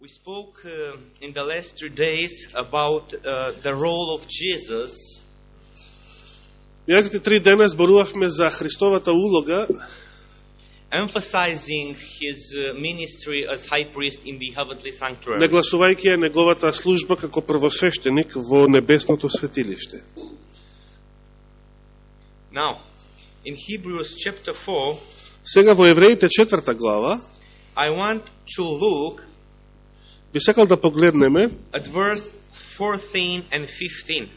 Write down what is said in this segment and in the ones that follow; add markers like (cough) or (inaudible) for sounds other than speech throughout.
We spoke uh, in the last three days about uh, the role of Jesus Минатите три дена зборувавме за Христовата улога, emphasizing his uh, ministry as high priest in the heavenly sanctuary. нагласувајќи ја неговата служба како првосвещеник во небесното светилиште. Now, in Hebrews chapter 4, Сега во Евреите четврта глава I want to look би сакал да погледнеме at verse 14 and 15.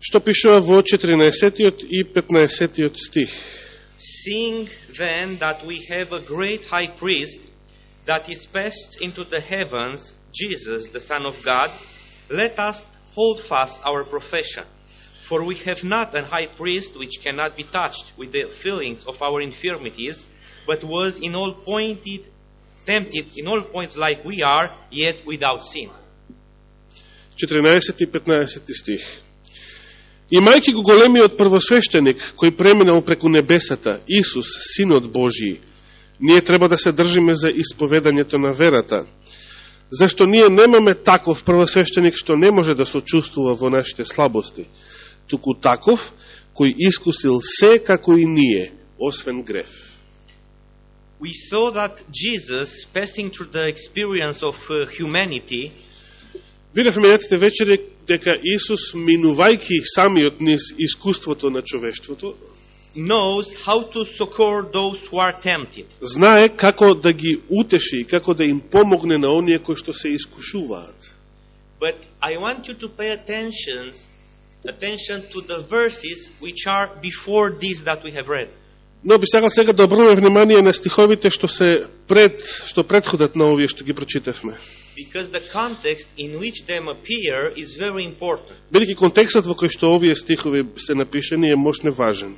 што пишува во 14 и 15 стих. Seeing then that we have a great high priest that is passed into the heavens, Jesus, the Son of God, let us hold fast our profession. For we have not an high priest which cannot be touched with the feelings of our infirmities, but was in all pointed, tempted in all points like we are, yet without sin. 14 и 15 стих. Имајќи го големиот првосвещеник кој преминал преку небесата, Исус, Синот Божиј, ние треба да се држиме за исповедањето на верата, зашто ние немаме таков првосвещеник што не може да сочувствува во нашите слабости, туку таков кој искусил се како и ние, освен греф. We saw that Jesus, passing through the experience of uh, humanity, Видевме минатите вечери дека Исус, минувајќи самиот низ искуството на човештвото, knows how to succor those who are tempted. знае како да ги утеши и како да им помогне на оние кои што се искушуваат. But I want you to pay attention, attention to the verses which are before these that we have read. Но би сакал сега да обрнеме внимание на стиховите што се пред што предходат на овие што ги прочитавме. Because the context in which them appear is very important. Бидејќи контекстот во кој што овие стихови се напишани е мощне важен.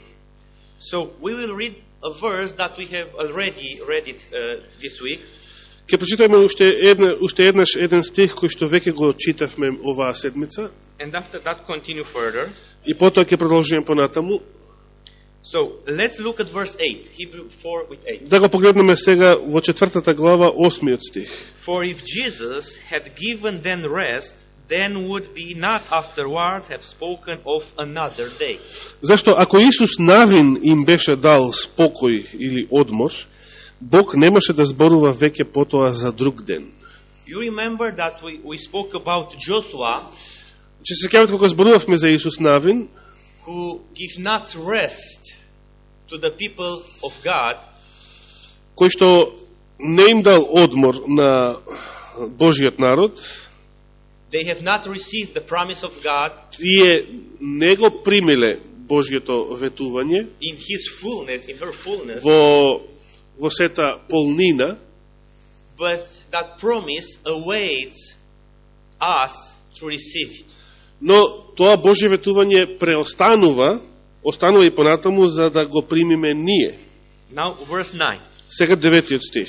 So we will read a verse that we have already read it uh, this week. Ке прочитаме уште, една, уште еднаш еден стих кој што веќе го читавме оваа седмица And after that continue further. и потоа ќе продолжиме понатаму. So let's look at verse 8, Hebrew 4 with 8. Да го погледнеме сега во четвртата глава, осмиот стих. For if Jesus had given them rest, then would we not afterward have spoken of another day. Зашто ако Исус навин им беше дал спокој или одмор, Бог немаше да зборува веќе потоа за друг ден. You remember that we, we spoke about Joshua Че се сеќавате кога зборувавме за Исус навин, who give not rest to the people of God кој што не им дал одмор на Божиот народ, they have not received the promise of God тие не го примиле Божиото ветување in his fullness, in her fullness, во, во сета полнина, but that promise awaits us to receive it. но тоа Божие ветување преостанува, останува и понатаму за да го примиме ние. Now, verse 9. Сега деветиот стих.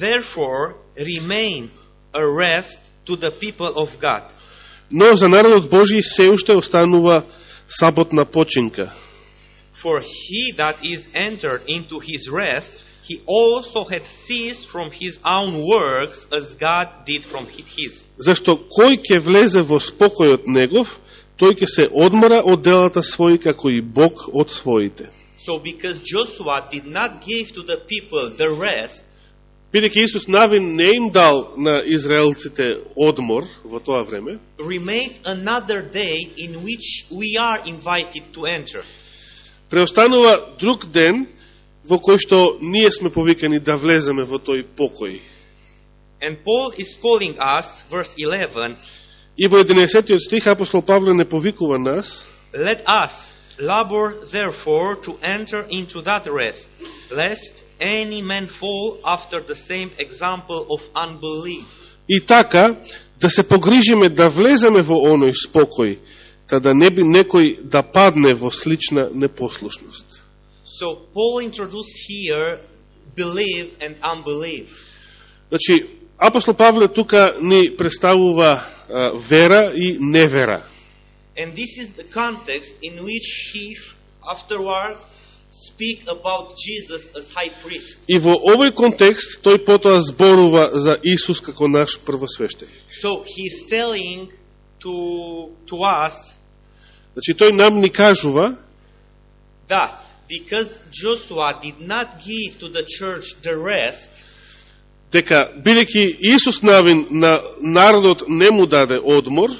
Therefore, remain a rest to the people of God. Но за народот Божи се уште останува саботна починка. For he that is entered into his rest, he also had ceased from his own works as God did from his. Зашто кој ќе влезе во спокојот негов, тој ќе се одмора од делата своји како и Бог од своите. So because Joshua did not give to the people the rest, Бидеќи Исус Навин не им дал на израелците одмор во тоа време, remained another day in which we are invited to enter. преостанува друг ден во кој што ние сме повикани да влеземе во тој покој. And Paul is calling us, verse 11, И во 11 стих апостол Павле не повикува нас, Let us labor therefore to enter into that rest, lest any man fall after the same example of unbelief. И така, да се погрижиме да влеземе во оној спокој, та да не би некој да падне во слична непослушност. So Paul introduced here belief and unbelief. Значи, апостол Павле тука ни представува а, вера и невера. And this is the context in which he afterwards speak about Jesus as high priest. И во овој контекст тој потоа зборува за Исус како наш првосвещеник. So he's telling to, to us Значи тој нам ни кажува that because Joshua did not give to the church the rest, дека бидејќи Исус Навин на народот не му даде одмор,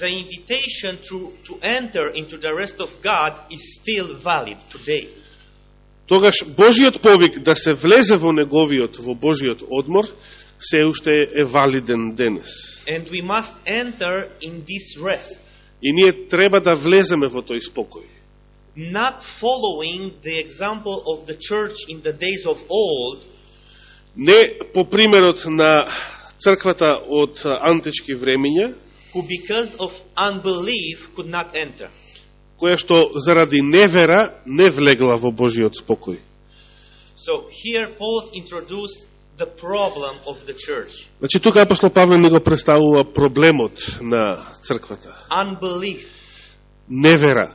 the invitation to, to enter into the rest of God is still valid today. тогаш Божиот повик да се влезе во неговиот, во Божиот одмор, се уште е валиден денес. And we must enter in this rest, И ние треба да влеземе во тој спокој. not following the example of the church in the days of old, Не по примерот на црквата од антички времења, who because of unbelief could not enter. која што заради невера не влегла во Божиот спокој. So here Paul introduced the problem of the church. Значи, тука апостол Павле ни го представува проблемот на црквата. Unbelief. Невера.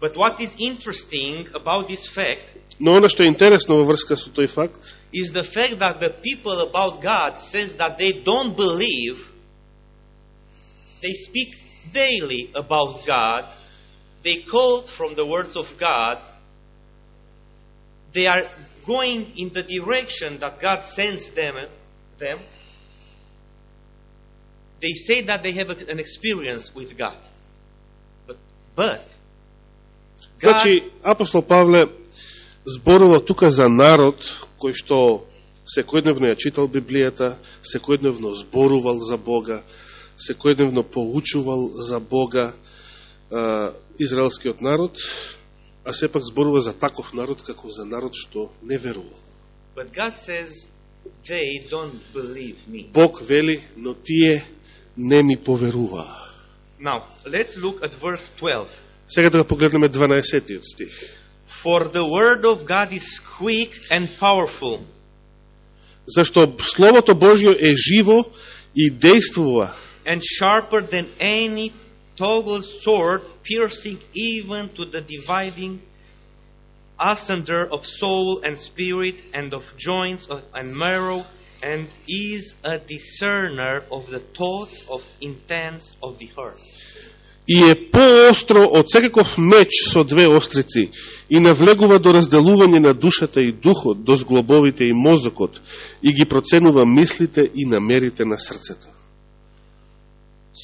But what is interesting about this fact Но оно што е интересно во врска со тој факт, is the fact that the people about God says that they don't believe. They speak daily about God. They quote from the words of God. They are going in the direction that God sends them. them. They say that they have a- an experience with God. But, but God, Значи, апостол Павле зборува тука за народ кој што секојдневно ја читал Библијата, секојдневно зборувал за Бога, секојдневно поучувал за Бога а, израелскиот народ, а сепак зборува за таков народ како за народ што не верувал. but God says they don't believe me. Бог вели, но тие не ми поверуваа. Now, let's look at verse 12. Сега да погледнеме 12 стих. For the word of God is quick and powerful, Зашто Словото Божјо е живо и действува and sharper than any double sword, piercing even to the dividing asunder of soul and spirit, and of joints of- and marrow, and is a discerner of the thoughts of intents of the heart. И е поостро од секаков меч со две острици и навлегува до разделување на душата и духот, до зглобовите и мозокот и ги проценува мислите и намерите на срцето.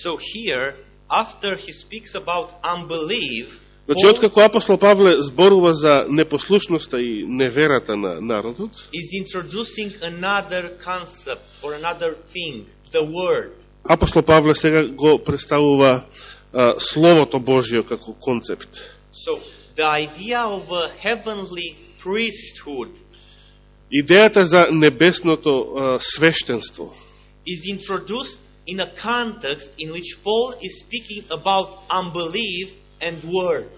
So here, after he speaks about unbelief, Значи, откако апостол Павле зборува за непослушноста и неверата на народот, is introducing another concept or another thing, the word. апостол Павле сега го представува а, Словото Божио како концепт. So the idea of a heavenly priesthood Идејата за небесното а, свештенство is introduced in a context in which Paul is speaking about unbelief and word.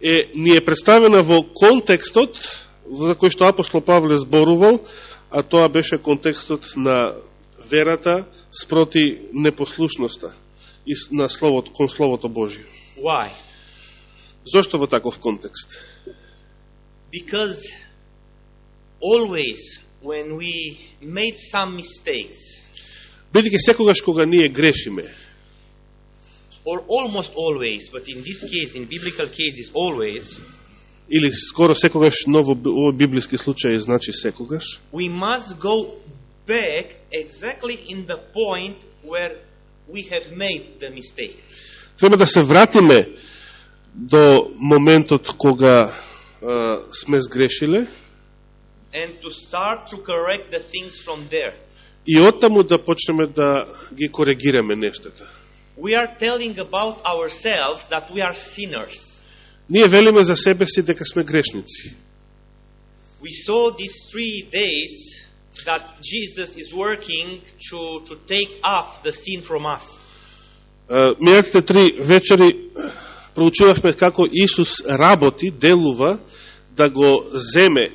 е, ни е представена во контекстот за кој што апостол Павле зборувал, а тоа беше контекстот на верата спроти непослушноста и на словото, кон Словото Божие. Why? Зошто во таков контекст? Because always when we made some mistakes, Бидеќи секогаш кога ние грешиме, or almost always, but in this case, in biblical cases, always, или скоро секогаш, но во овој библиски случај значи секогаш, we must go back exactly in the point where we have made the mistake. треба да се вратиме до моментот кога а, сме сгрешиле and to start to correct the things from there. и оттаму да почнеме да ги коригираме нештата. We are telling about ourselves that we are sinners. Ние велиме за себе си дека сме грешници. We saw these three days that Jesus is working to, to take off the sin from us. Минатите три вечери проучувавме како Исус работи, делува да го земе,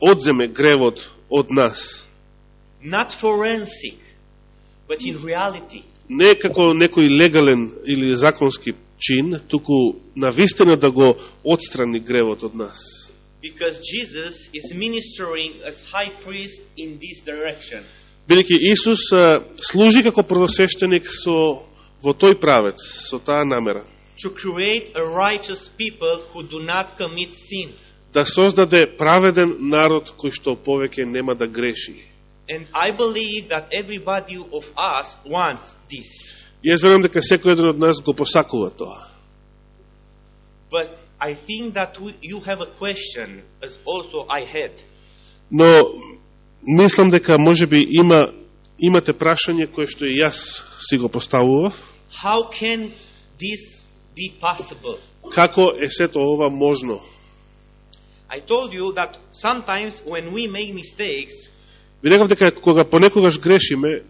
одземе гревот од нас. Not forensic, but in reality. Не како некој легален или законски чин, туку на вистина да го отстрани гревот од нас. Because Jesus is ministering as high priest in this direction. Бидејќи Исус а, служи како првосвещеник со во тој правец, со таа намера, To create a righteous people who do not commit sin. да создаде праведен народ кој што повеќе нема да греши. And I believe that everybody of us wants this. Јас верувам дека секој еден од нас го посакува тоа. But I think that we, you have a question, as also I had. Но мислам дека можеби има имате прашање кое што и јас си го поставував. How can this be possible? Како е сето ова можно? I told you that sometimes when we make mistakes, Ви реков дека кога понекогаш грешиме,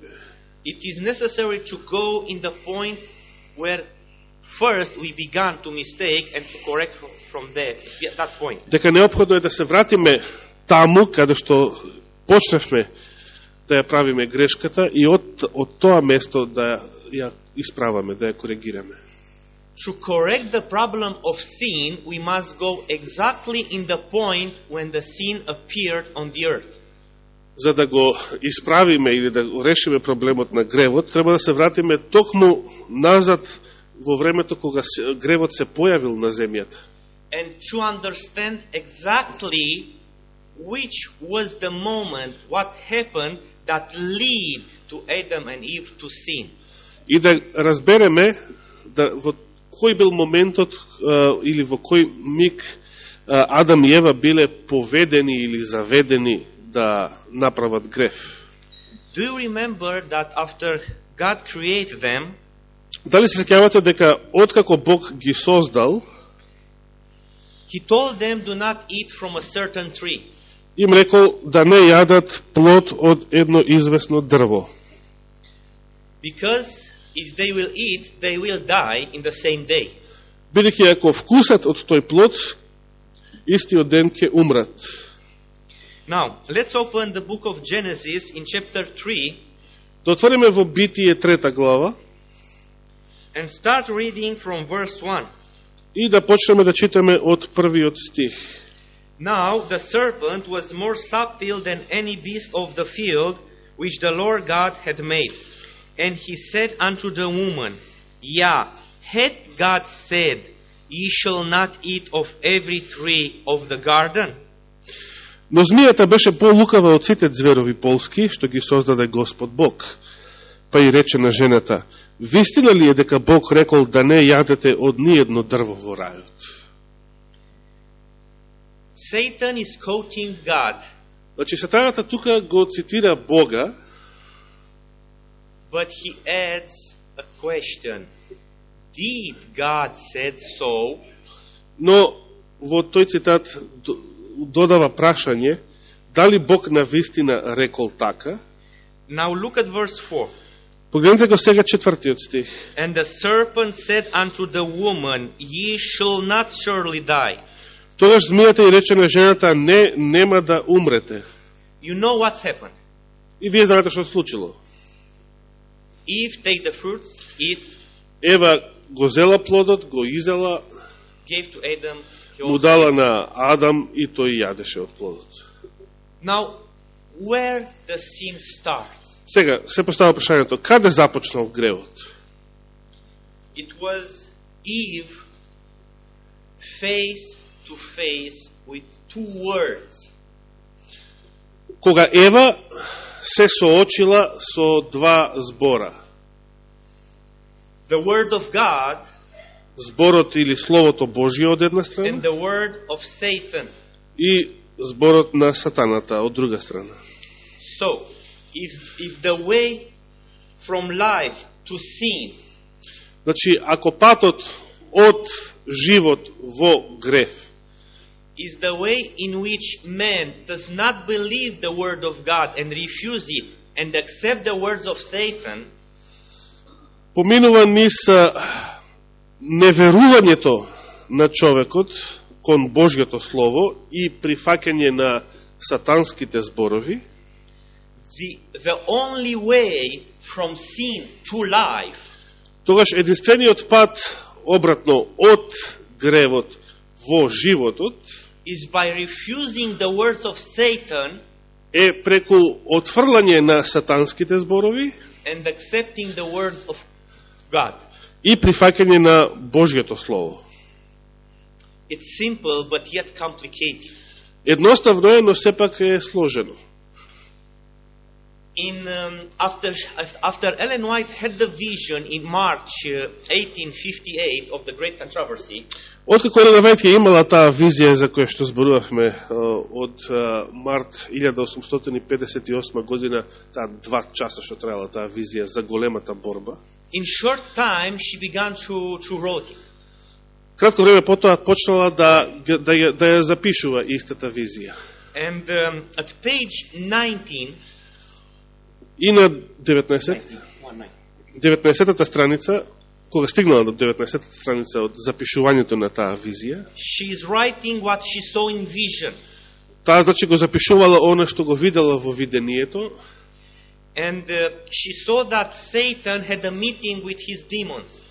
it is necessary to go in the point where first we began to mistake and to correct from, there, that point. дека необходно е да се вратиме таму каде што почнавме да ја правиме грешката и од, од тоа место да ја исправаме, да ја коригираме. To correct the problem of sin, we must go exactly in the point when the sin appeared on the earth. За да го исправиме или да решиме проблемот на гревот, треба да се вратиме токму назад во времето кога гревот се појавил на земјата. And to understand exactly which was the moment, what happened that led to Adam and Eve to sin. И да разбереме да, во кој бил моментот или во кој миг Адам и Ева биле поведени или заведени да направат греф. Do you remember that after God created them, Дали се сеќавате дека откако Бог ги создал, He told them, Do not eat from a certain tree. им рекол да не јадат плод од едно известно дрво. Because if they will eat, they will die in the same day. Бидеќи ако вкусат од тој плод, истиот ден ќе умрат. Now, let's open the book of Genesis in chapter 3 Да отвориме во Битие трета глава and start reading from verse 1. и да почнеме да читаме од првиот стих. Now the serpent was more subtle than any beast of the field which the Lord God had made. And he said unto the woman, Yea, had God said, Ye shall not eat of every tree of the garden? Но змијата беше полукава од сите зверови полски, што ги создаде Господ Бог. Па и рече на жената, вистина ли е дека Бог рекол да не јадете од ниедно дрво во рајот? Satan is quoting God, Значи, сатаната тука го цитира Бога, but he adds a question. Did God said so? но во тој цитат додава прашање, дали Бог на вистина рекол така? Now look at verse 4. Погледнете го сега четвртиот стих. And the serpent said unto the woman, Ye shall not surely die. Тогаш змијата и рече на жената, не, нема да умрете. You know what's happened. И вие знаете што случило. Eve take the fruits, eat, Ева го зела плодот, го изела, gave to Adam. му дала на Адам и тој јадеше од плодот. Now, where the sin starts? Сега, се постава прашањето, каде започнал гревот? It was Eve face to face with two words. Кога Ева се соочила со два збора. The word of God Зборот или Словото Божие од една and страна the word of Satan. и зборот на Сатаната од друга страна. So, if, if the way from life to sin. Значи, ако патот од живот во греф is the way in which man does not believe the word of God and refuse it and accept the words of Satan, поминува низ неверувањето на човекот кон Божјото Слово и прифаќање на сатанските зборови, the, the only way from sin to life тогаш единствениот пат обратно од гревот во животот is by refusing the words of Satan е преку отфрлање на сатанските зборови and accepting the words of God. и прифаќање на Божјето Слово. It's simple but yet complicated. Едноставно е, но сепак е сложено. In um, after after Ellen White had the vision in March uh, 1858 of the Great Controversy, Откако Елена Вајт ја имала таа визија за која што зборувавме а, од а, март 1858 година, таа два часа што траела таа визија за големата борба, in short time she began to to write it. кратко време потоа почнала да, да, да, ја, да ја запишува истата визија. And um, at page 19, И на 19, 19-та страница, кога стигнала до 19-та страница од запишувањето на таа визија, she is writing what she saw in vision. таа значи го запишувала она што го видела во видението, And uh, she saw that Satan had a meeting with his demons.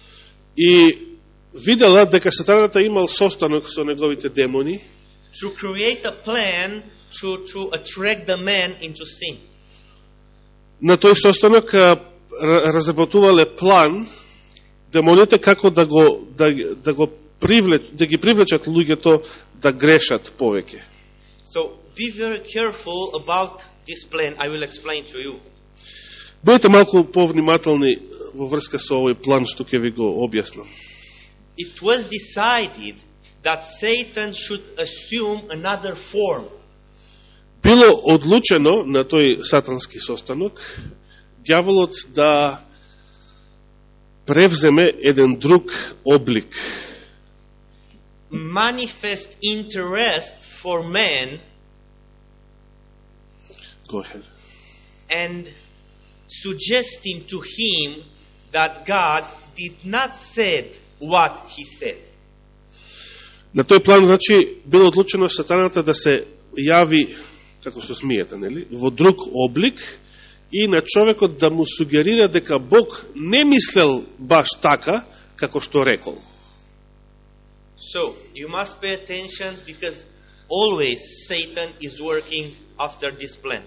и видела дека сатаната имал состанок со неговите демони, to create a plan to, to attract the man into sin. На тој состанок разработувале план демоните како да го да, да го привлеч, да ги привлечат луѓето да грешат повеќе. So be very careful about this plan. I will explain to you. Бидете малку повнимателни во врска со овој план што ќе ви го објаснам. It was decided that Satan should assume another form. Било одлучено на тој сатански состанок дјаволот да превземе еден друг облик, Manifest interest for man Go ahead. and suggesting to him that God did not said what he said. На тој план, значи, било одлучено сатаната да се јави, како со смијата, нели, во друг облик и на човекот да му сугерира дека Бог не мислел баш така, како што рекол. So, you must pay attention because always Satan is working after this plan.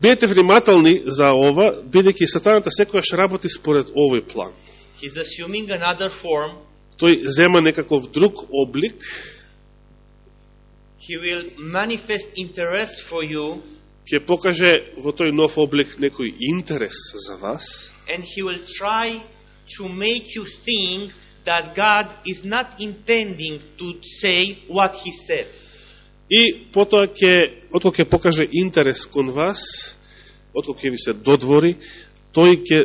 Бидете внимателни за ова, бидејќи сатаната секојаш работи според овој план. He's assuming another form. Тој зема некаков друг облик, He will manifest interest for you ќе покаже во тој нов облик некој интерес за вас and he will try to make you think that God is not intending to say what he said. и потоа ќе, откако ќе покаже интерес кон вас, откако ќе ви се додвори, тој ќе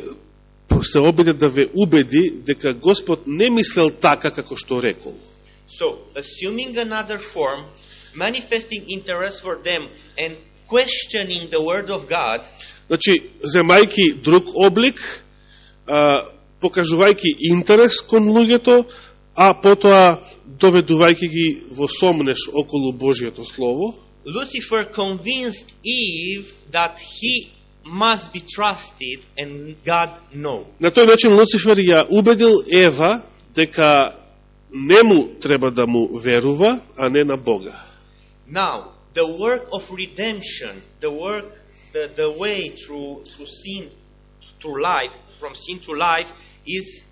се обиде да ве убеди дека Господ не мислел така како што рекол. So, assuming another form, manifesting interest for them, and questioning the word of God, Значи, земајки друг облик, а, покажувајќи интерес кон луѓето, а потоа доведувајќи ги во сомнеш околу Божијето Слово, Lucifer convinced Eve that he must be trusted and God no. На тој начин Луцифер ја убедил Ева дека не му треба да му верува, а не на Бога. Now, the work of redemption, the work, the, the way through, through sin to life, from sin to life, is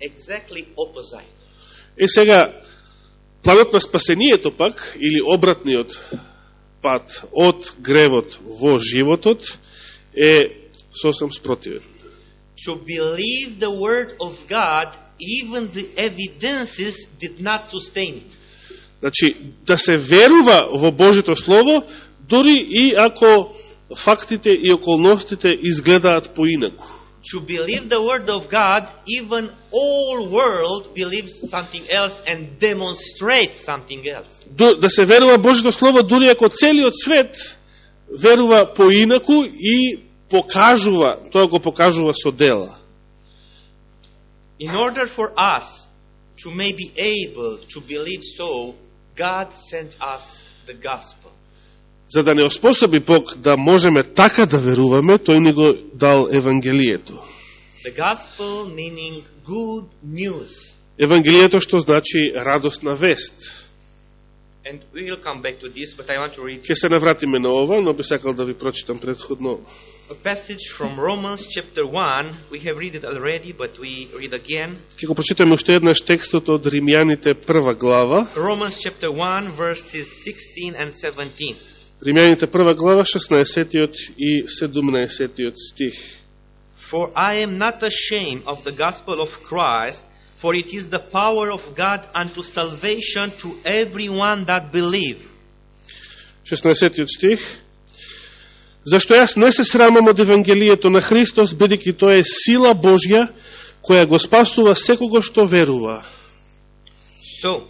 exactly opposite. Е сега, планот на спасението пак, или обратниот пат од гревот во животот, е сосем спротивен. To believe the word of God, even the evidences did not sustain it. Значи, да се верува во Божито Слово, дори и ако фактите и околностите изгледаат поинаку. To believe the word of God, even all world believes something else and demonstrates something else. Ду- Да се верува Божито Слово, дури ако целиот свет верува поинаку и покажува, тоа го покажува со дела. In order for us to may be able to believe so, God sent us the gospel. За да не оспособи Бог да можеме така да веруваме, тој ни го дал Евангелието. The gospel meaning good news. Евангелието што значи радостна вест. And we will come back to this, but I want to read Ќе се навратиме на ова, но би сакал да ви прочитам предходно a passage from Romans chapter 1. We have read it already, but we read again. Ќе го прочитаме уште еднаш текстот од Римјаните прва глава. Romans chapter 1, verses 16 and 17. Римјаните прва глава, 16 и 17 стих. For I am not ashamed of the gospel of Christ, for it is the power of God unto salvation to everyone that believe. 16 стих. Зашто јас не се срамам од Евангелието на Христос, бидејќи тоа е сила Божја, која го спасува секого што верува. So,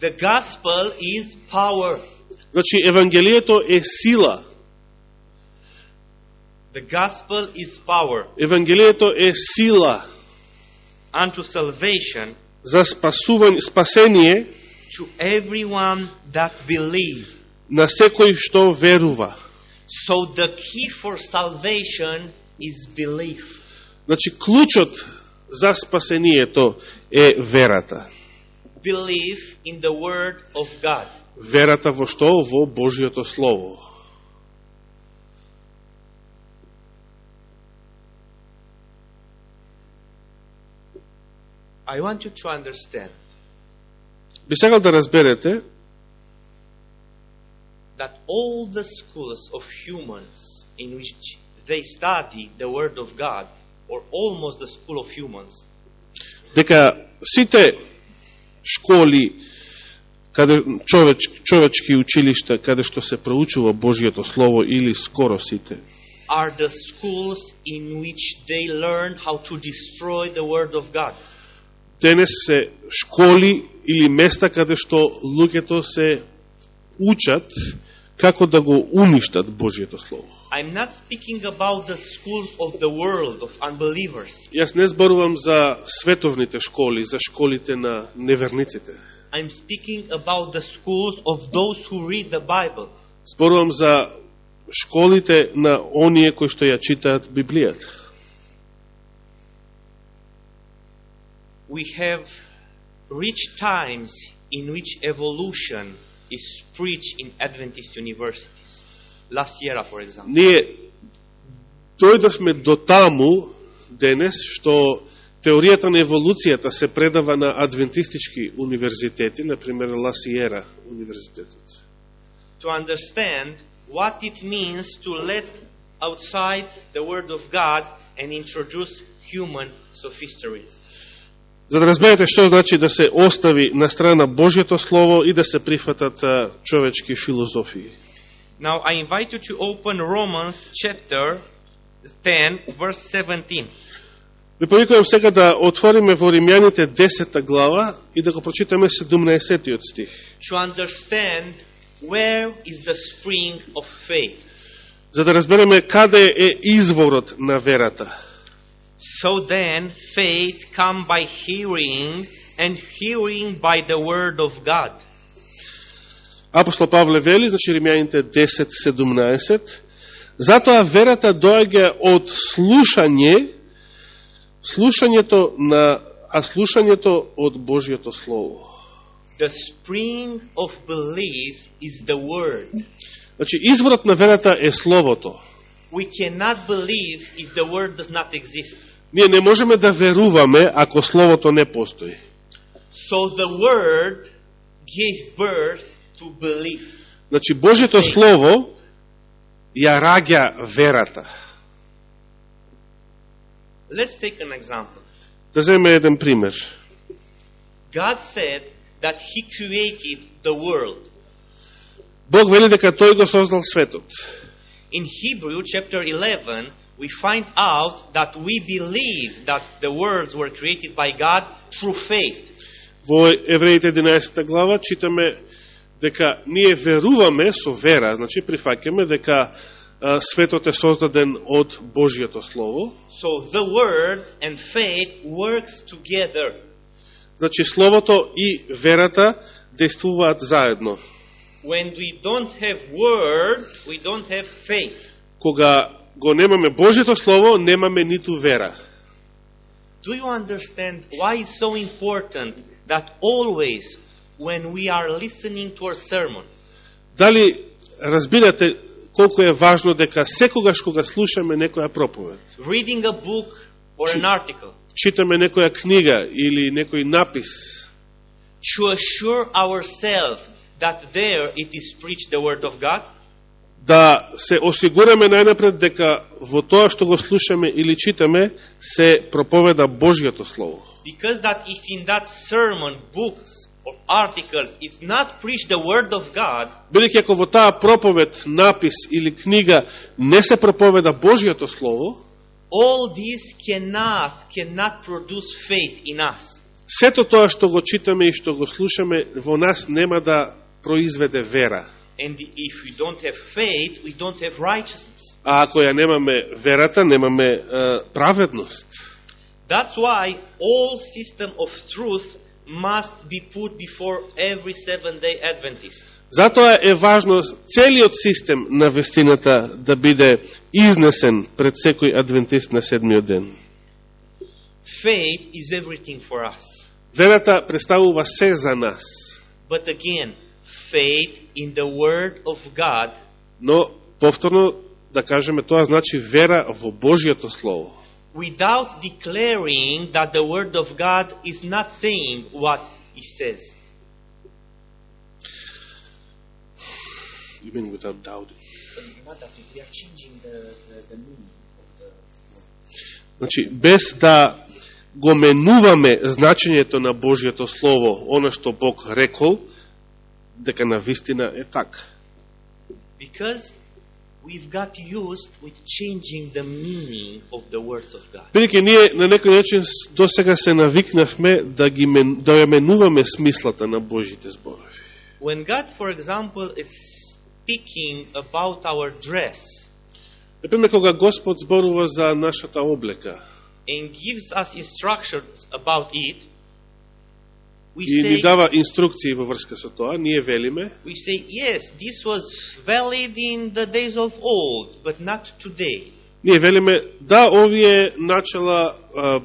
the gospel is power. Значи, Евангелието е сила. The gospel is power Евангелието е сила unto salvation за спасување, спасение to everyone that believe. на секој што верува. So the key for salvation is belief. Значи, клучот за спасението е верата. Belief in the word of God. Верата во што? Во Божиото Слово. I want you to understand Би сакал да разберете that all the schools of humans in which they study the word of God, or almost the school of humans, дека сите школи каде човеч, човечки училишта каде што се проучува Божиото слово или скоро сите are the schools in which they learn how to destroy the word of God. денес се школи или места каде што луѓето се учат како да го уништат Божието слово. I'm not speaking about the schools of the world of unbelievers. Јас не зборувам за световните школи, за школите на неверниците. I'm speaking about the schools of those who read the Bible. Зборувам за школите на оние кои што ја читаат Библијата. We have rich times in which evolution is preached in Adventist universities. Last year, for example. Ние дојдовме до таму денес што теоријата на еволуцијата се предава на адвентистички универзитети, например Ласиера универзитетот. To understand what it means to let outside the Word of God and introduce human sophistries. За да разберете што значи да се остави на страна Божјето Слово и да се прифатат човечки филозофии. Now I invite you to open Romans chapter 10, verse 17. Ви повикувам сега да отвориме во Римјаните 10 глава и да го прочитаме 17 стих. To understand where is the spring of faith. За да разбереме каде е изворот на верата. So then faith come by hearing and hearing by the word of God. Апостол Павле вели, значи Римјаните 10.17, затоа верата доаѓа од слушање, слушањето на, а слушањето од Божиото Слово. The spring of belief is the word. Значи, изворот на верата е Словото. We cannot believe if the word does not exist. Ние не можеме да веруваме ако Словото не постои. So the word gave birth to belief. Значи, Божието Слово ја раѓа верата. Let's take an example. Да земеме еден пример. God said that He created the world. Бог вели дека Тој го создал светот. In Hebrew chapter 11, we find out that we believe that the worlds were created by God through faith. Во Евреите 11 глава читаме дека ние веруваме со вера, значи прифаќаме дека а, светот е создаден од Божиото Слово. So the word and faith works together. Значи Словото и верата действуваат заедно. When we don't have word, we don't have faith. Кога го немаме Божието Слово, немаме ниту вера. Do you understand why it's so important that always when we are listening to a sermon. Дали разбирате колку е важно дека секогаш кога слушаме некоја проповед, Reading a book or an article читаме некоја книга или некој напис, to assure ourselves that there it is preached the word of God, да се осигураме најнапред дека во тоа што го слушаме или читаме се проповеда Божјото Слово. because that if in that sermon, books, or articles it's not preached the word of God, Бидејќи ако во таа проповед, напис или книга не се проповеда Божјото Слово, all this cannot cannot produce faith in us. сето тоа што го читаме и што го слушаме во нас нема да произведе вера. And if we don't have faith, we don't have righteousness. А ако ја немаме верата, немаме е, праведност. That's why all system of truth must be put before every seven day Adventist. Затоа е важно целиот систем на вестината да биде изнесен пред секој адвентист на седмиот ден. Faith is everything for us. Верата представува се за нас, But again, faith in the Word of God но повторно да кажеме тоа значи вера во Божјото Слово. without declaring that the Word of God is not saying what He says. Even without doubting. Not that we are changing the, the, the meaning of the Значи, без да го менуваме значењето на Божјото Слово, она што Бог рекол, дека на вистина е така. Because we've got used with changing the meaning of the words of God. Бидеќи ние на некој начин с- до сега се навикнавме да, ги мен, да ја менуваме смислата на Божите зборови. When God, for example, is speaking about our dress Например, кога Господ зборува за нашата облека and gives us instructions about it, и ни дава инструкции во врска со тоа, ние велиме, we say, yes, this was valid in the days of old, but not today. ние велиме да овие начала а,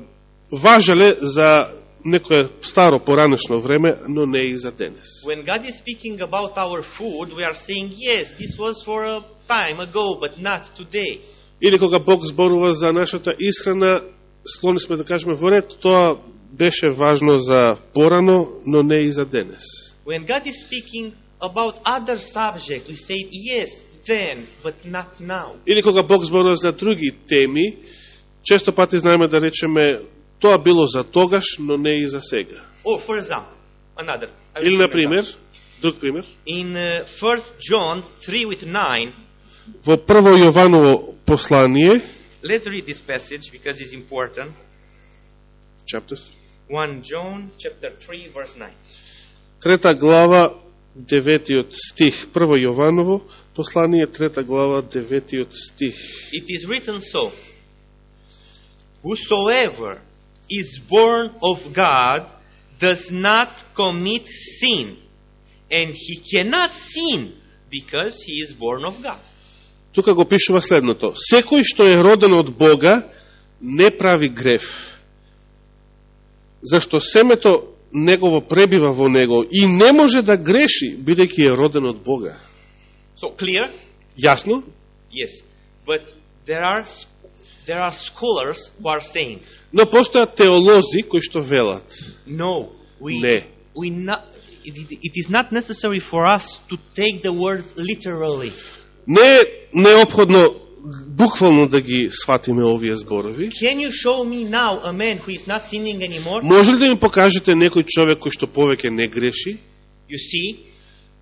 важеле за некое старо поранешно време, но не и за денес. When God is speaking about our food, we are saying, yes, this was for a time ago, but not today. Или кога Бог зборува за нашата исхрана, склони сме да кажеме во ред, тоа беше важно за порано, но не и за денес. When God is speaking about other subjects, we say, yes, then, but not now. Или кога Бог зборува за други теми, често пати знаеме да речеме тоа било за тогаш, но не и за сега. Or, for example, another. Или, например, example. друг пример, In uh, 1 John 3 with 9, во прво Јованово послание, let's read this passage because it's important. chapter, 1 John chapter 3 verse 9. трета глава, деветиот стих. Прво Јованово послание, трета глава, деветиот стих. It is written so Whosoever is born of God does not commit sin, and he cannot sin because he is born of God. Тука го пишува следното. Секој што е роден од Бога не прави греф. Зашто семето негово пребива во него и не може да греши, бидејќи е роден од Бога. So clear? Јасно? Yes. But there are there are scholars who are saying, Но постојат теолози кои што велат. no, we Не. we not it, it is not necessary for us to take the words literally. Не е необходно буквално да ги сватиме овие зборови. Can you show me now a man who is not sinning anymore? Може ли да ми покажете некој човек кој што повеќе не греши? You see?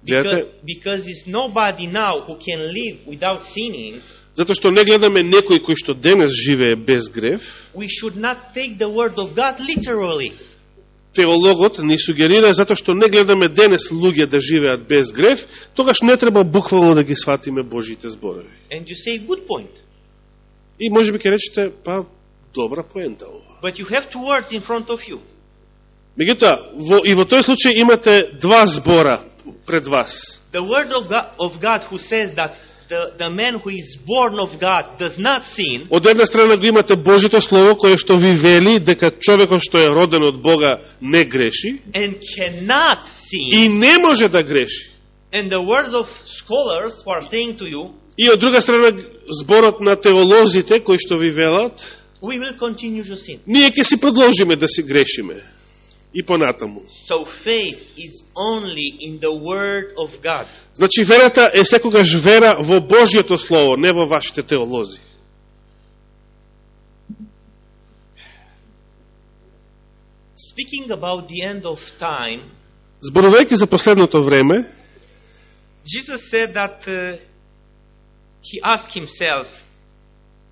Because, because it's nobody now who can live without sinning. Затоа што не гледаме некој кој што денес живее без греф. We should not take the word of God literally. Теологот ни сугерира затоа што не гледаме денес луѓе да живеат без греф, тогаш не треба буквално да ги сватиме Божите зборови. And you say, good point. И може би ќе речете, па добра поента ова. But you have two words in front of you. Меѓутоа, во, и во тој случај имате два збора пред вас. The word of God, of God who says that the, the man who is born of God does not sin, Од една страна го имате Божито Слово, кое што ви вели дека човекот што е роден од Бога не греши and cannot sin, и не може да греши. and the words of scholars who are saying to you, И од друга страна зборот на теолозите кои што ви велат, we will continue to sin. ние ќе си продолжиме да си грешиме и понатаму. So faith is only in the word of God. Значи верата е секогаш вера во Божјото Слово, не во вашите теолози. Speaking about the end of time, Зборувајќи за последното време, Jesus said that uh, he asked himself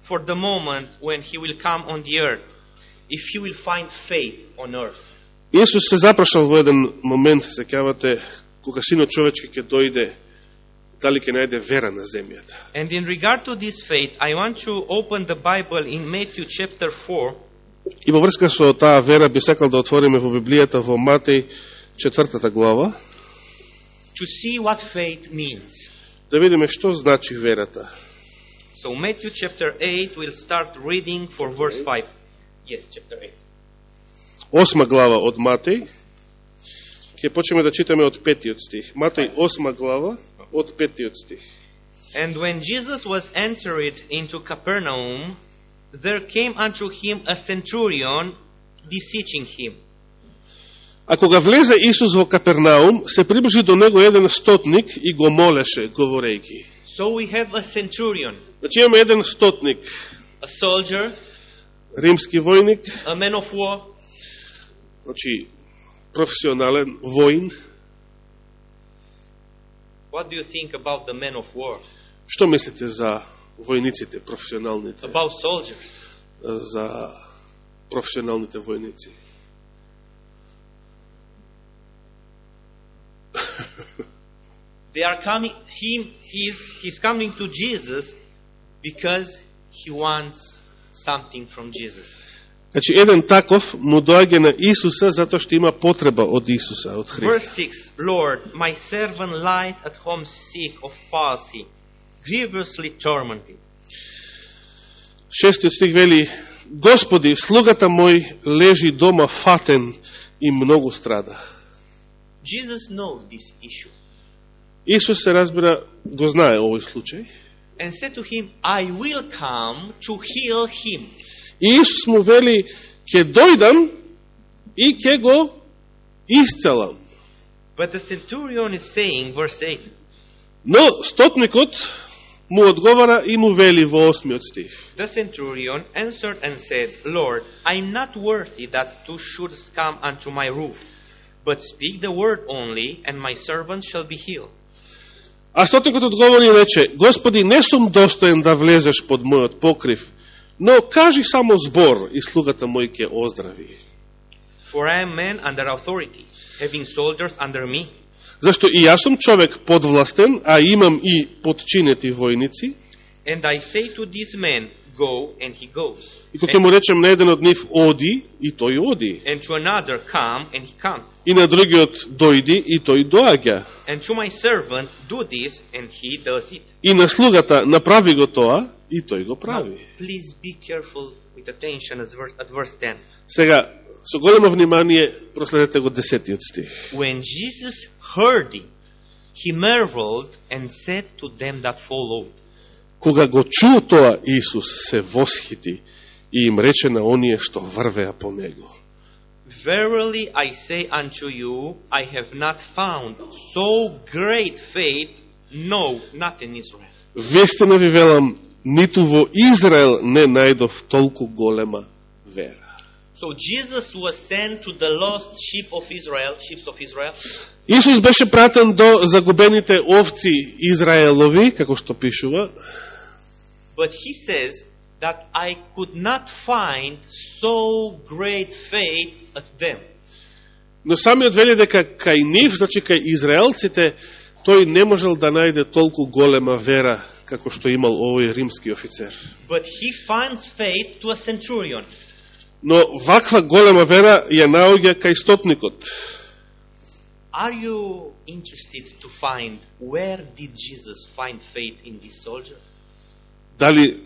for the moment when he will come on the earth if he will find faith on earth. Исус се запрашал во еден момент, сеќавате, кога синот човечки ќе дојде, дали ќе најде вера на земјата. And in regard to this faith, I want to open the Bible in Matthew chapter 4 И во врска со таа вера би сакал да отвориме во Библијата во Матеј четвртата глава, to see what faith means. да видиме што значи верата. So Matthew chapter 8, we'll start reading for verse 5. Yes, chapter 8. Осма глава од Матеј, ќе почнеме да читаме од петиот стих. Матеј осма глава од петиот стих. And when Jesus was entered into Capernaum, there came unto him a centurion beseeching him. А кога влезе Исус во Капернаум, се приближи до него еден стотник и го молеше, говорејќи. So we have a centurion, Значи имаме еден стотник, a soldier, римски војник, a man of war, znači profesionalan vojn. What do you think about the men of war? Što mislite za vojnici te? About soldiers. Za profesionalni te they are coming him he's he's coming to Jesus because he wants something from Jesus. Значи, еден таков mu dođe na Isusa zato što ima potreba od Isusa, od Hrista. Verse 6. Lord, my servant lies at home sick of palsy, grievously tormented. Stih veli, Gospodi, slugata. Jesus knows this issue. Isus se razbira, go ovaj slučaj. And said to him, I will come to heal him. И Исус му вели, ќе дојдам и ќе го исцелам. But the centurion is saying, verse 8, Но стотникот му одговара и му вели во осмиот стих. The centurion answered and said, Lord, I am not worthy that thou shouldst come unto my roof, but speak the word only, and my servant shall be healed. А стотникот одговори и рече, Господи, не сум достоен да влезеш под мојот покрив, но кажи само збор и слугата мој ќе оздрави. For I am man under authority, having soldiers under me. Зашто и јас сум човек подвластен, а имам и подчинети војници, And I say to this man, Go, and he goes. и кога му речем на еден од нив оди, и тој оди. And to another, Come, and he comes. И на другиот дојди, и тој доаѓа. And to my servant, Do this, and he does it. И на слугата направи го тоа, и тој го прави. please be careful with attention at verse, at verse 10. Сега, со големо внимание, проследете го десетиот стих. When Jesus heard it, he marveled and said to them that followed, Кога го чу тоа, Исус се восхити и им рече на оние што врвеа по него. Verily I say unto you, I have not found so great faith, no, not in Israel. Вестина ви велам, ниту во Израел не најдов толку голема вера. So Jesus was sent to the lost sheep of Israel, sheep of Israel, Исус беше пратен до загубените овци Израелови, како што пишува, but he says that I could not find so great faith at them. но самиот вели дека кај нив, значи кај израелците, тој не можел да најде толку голема вера како што имал овој римски офицер. But he finds faith to a centurion. Но ваква голема вера ја наоѓа кај стотникот. Are you interested to find where did Jesus find faith in this soldier? Дали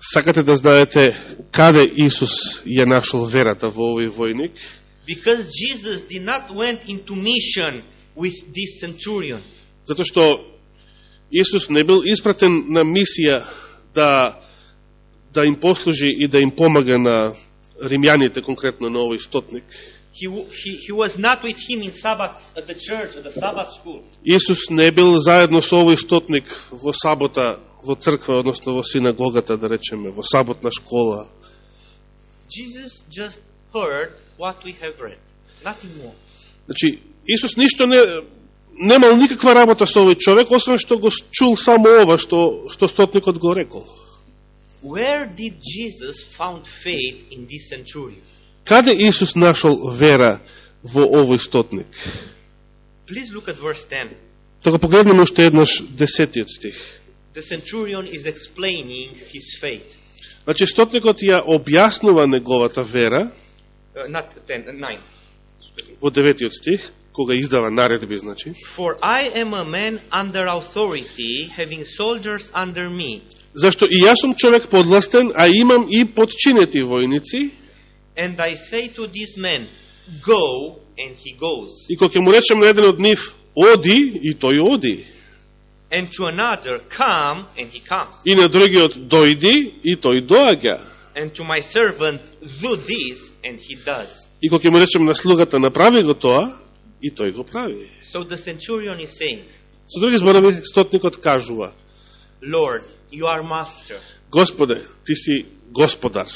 сакате да знаете каде Исус ја нашол верата во овој војник? Because Jesus did not went into mission with this centurion. Затоа што Исус не бил испратен на мисија да да им послужи и да им помага на римјаните, конкретно на овој стотник. He, w- he, he was not with him in Sabbath at the church, at the Sabbath school. Исус не бил заедно со овој стотник во сабота во црква, односно во синагогата, да речеме, во саботна школа. Jesus just heard what we have read, nothing more. Значи, Исус ништо не немал никаква работа со овој човек, освен што го чул само ова што што стотникот го рекол. Where did Jesus found faith in this centurion? Каде Исус нашол вера во овој стотник? Please look at verse 10. Така погледнеме уште еднаш десетиот стих. The centurion is explaining his faith. Значи, стотникот ја објаснува неговата вера Uh, not 10, uh, 9. во деветиот стих, кога издава наредби, значи. For I am a man under authority, having soldiers under me. Зашто и јас сум човек подластен, а имам и подчинети војници, And I say to this man, Go, and he goes. и кога ќе му речем на еден од нив, оди, и тој оди. And to another, Come, and he comes. И на другиот, дојди, и тој доаѓа. And to my servant, Do this, and he does. И кога ќе му речем на слугата, направи го тоа, и тој го прави. So the centurion is saying, Со други зборови, стотникот кажува, Lord, you are master. Господе, ти си господар.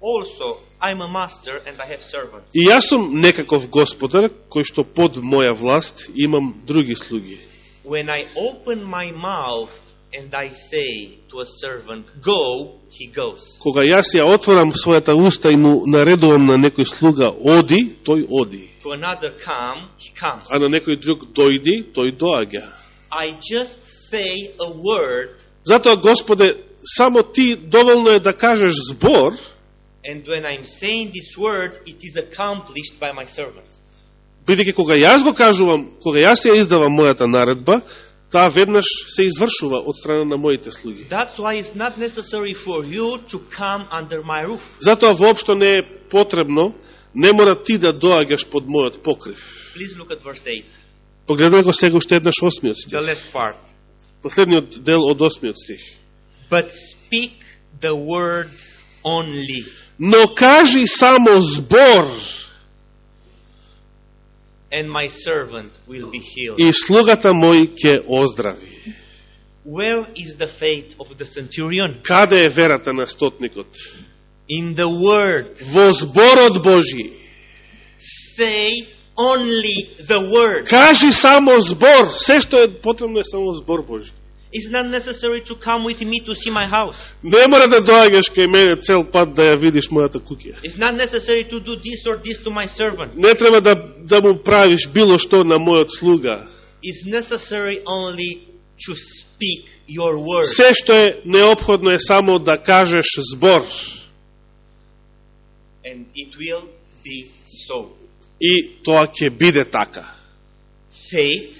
Also, I'm a master and I have servants. И јас сум некаков господар, кој што под моја власт имам други слуги. When I open my mouth and I say to a servant, Go, he goes. Кога јас ја отворам својата уста и му наредувам на некој слуга оди, тој оди. To another, Come, he comes. А на некој друг дојди, тој доаѓа. I just say a word, Затоа, Господе, само ти доволно е да кажеш збор, and when I'm saying this word, it is accomplished by my servants. бидејќи кога јас го кажувам, кога јас ја издавам мојата наредба, таа веднаш се извршува од страна на моите слуги. That's why it's not necessary for you to come under my roof. Затоа воопшто не е потребно, не мора ти да доаѓаш под мојот покрив. Please look at verse 8, Погледаме го сега уште еднаш осмиот стих. the last part. Последниот дел од осмиот стих. But speak the word only. Но кажи само збор and my servant will be healed. и слугата мој ќе оздрави. Where is the faith of the centurion? Каде е верата на стотникот? In the word. Во зборот Божи. Say only the word. Кажи само збор. Се што е потребно е само збор Божи. It's not necessary to come with me to see my house. Не мора да доаѓаш кај мене цел пат да ја видиш мојата куќа. It's not necessary to do this or this to my servant. Не треба да, да му правиш било што на мојот слуга. It's necessary only to speak your word. Се што е необходно е само да кажеш збор. And it will be so. И тоа ќе биде така. Faith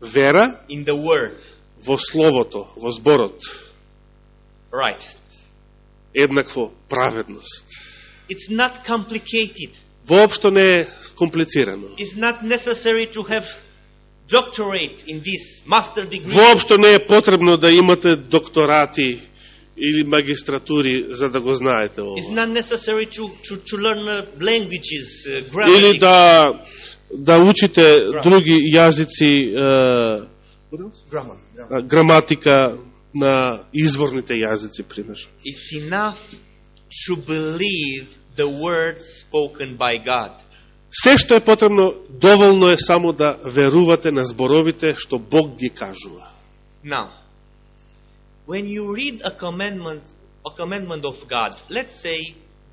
Вера in the word. во словото, во зборот. Righteousness. Еднакво праведност. It's not complicated. Воопшто не е комплицирано. It's not necessary to have doctorate in this master degree. Воопшто не е потребно да имате докторати или магистратури за да го знаете It's ова. not necessary to, to, to learn uh, languages, uh, Или grammar. да да учите други јазици, е, grammar. а, граматика на изворните јазици, пример. It's enough to believe the words spoken by God. Се што е потребно, доволно е само да верувате на зборовите што Бог ги кажува. Now, when you read a commandment, a commandment of God, let's say,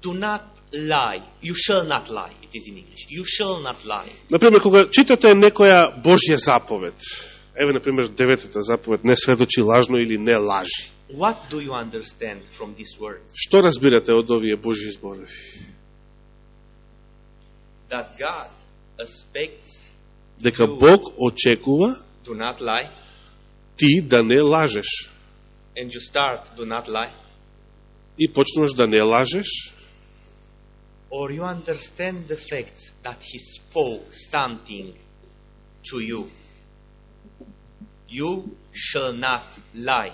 do not lie. You shall not lie. It is in English. You shall not lie. Например, кога читате некоја Божја заповед, еве, например, деветата заповед, не сведочи лажно или не лажи. What do you understand from these words? Што разбирате од овие Божји зборови? That God expects дека Бог очекува do not lie, ти да не лажеш. and you start do not lie, И почнуваш да не лажеш, or you understand the facts that he spoke something to you. You shall not lie.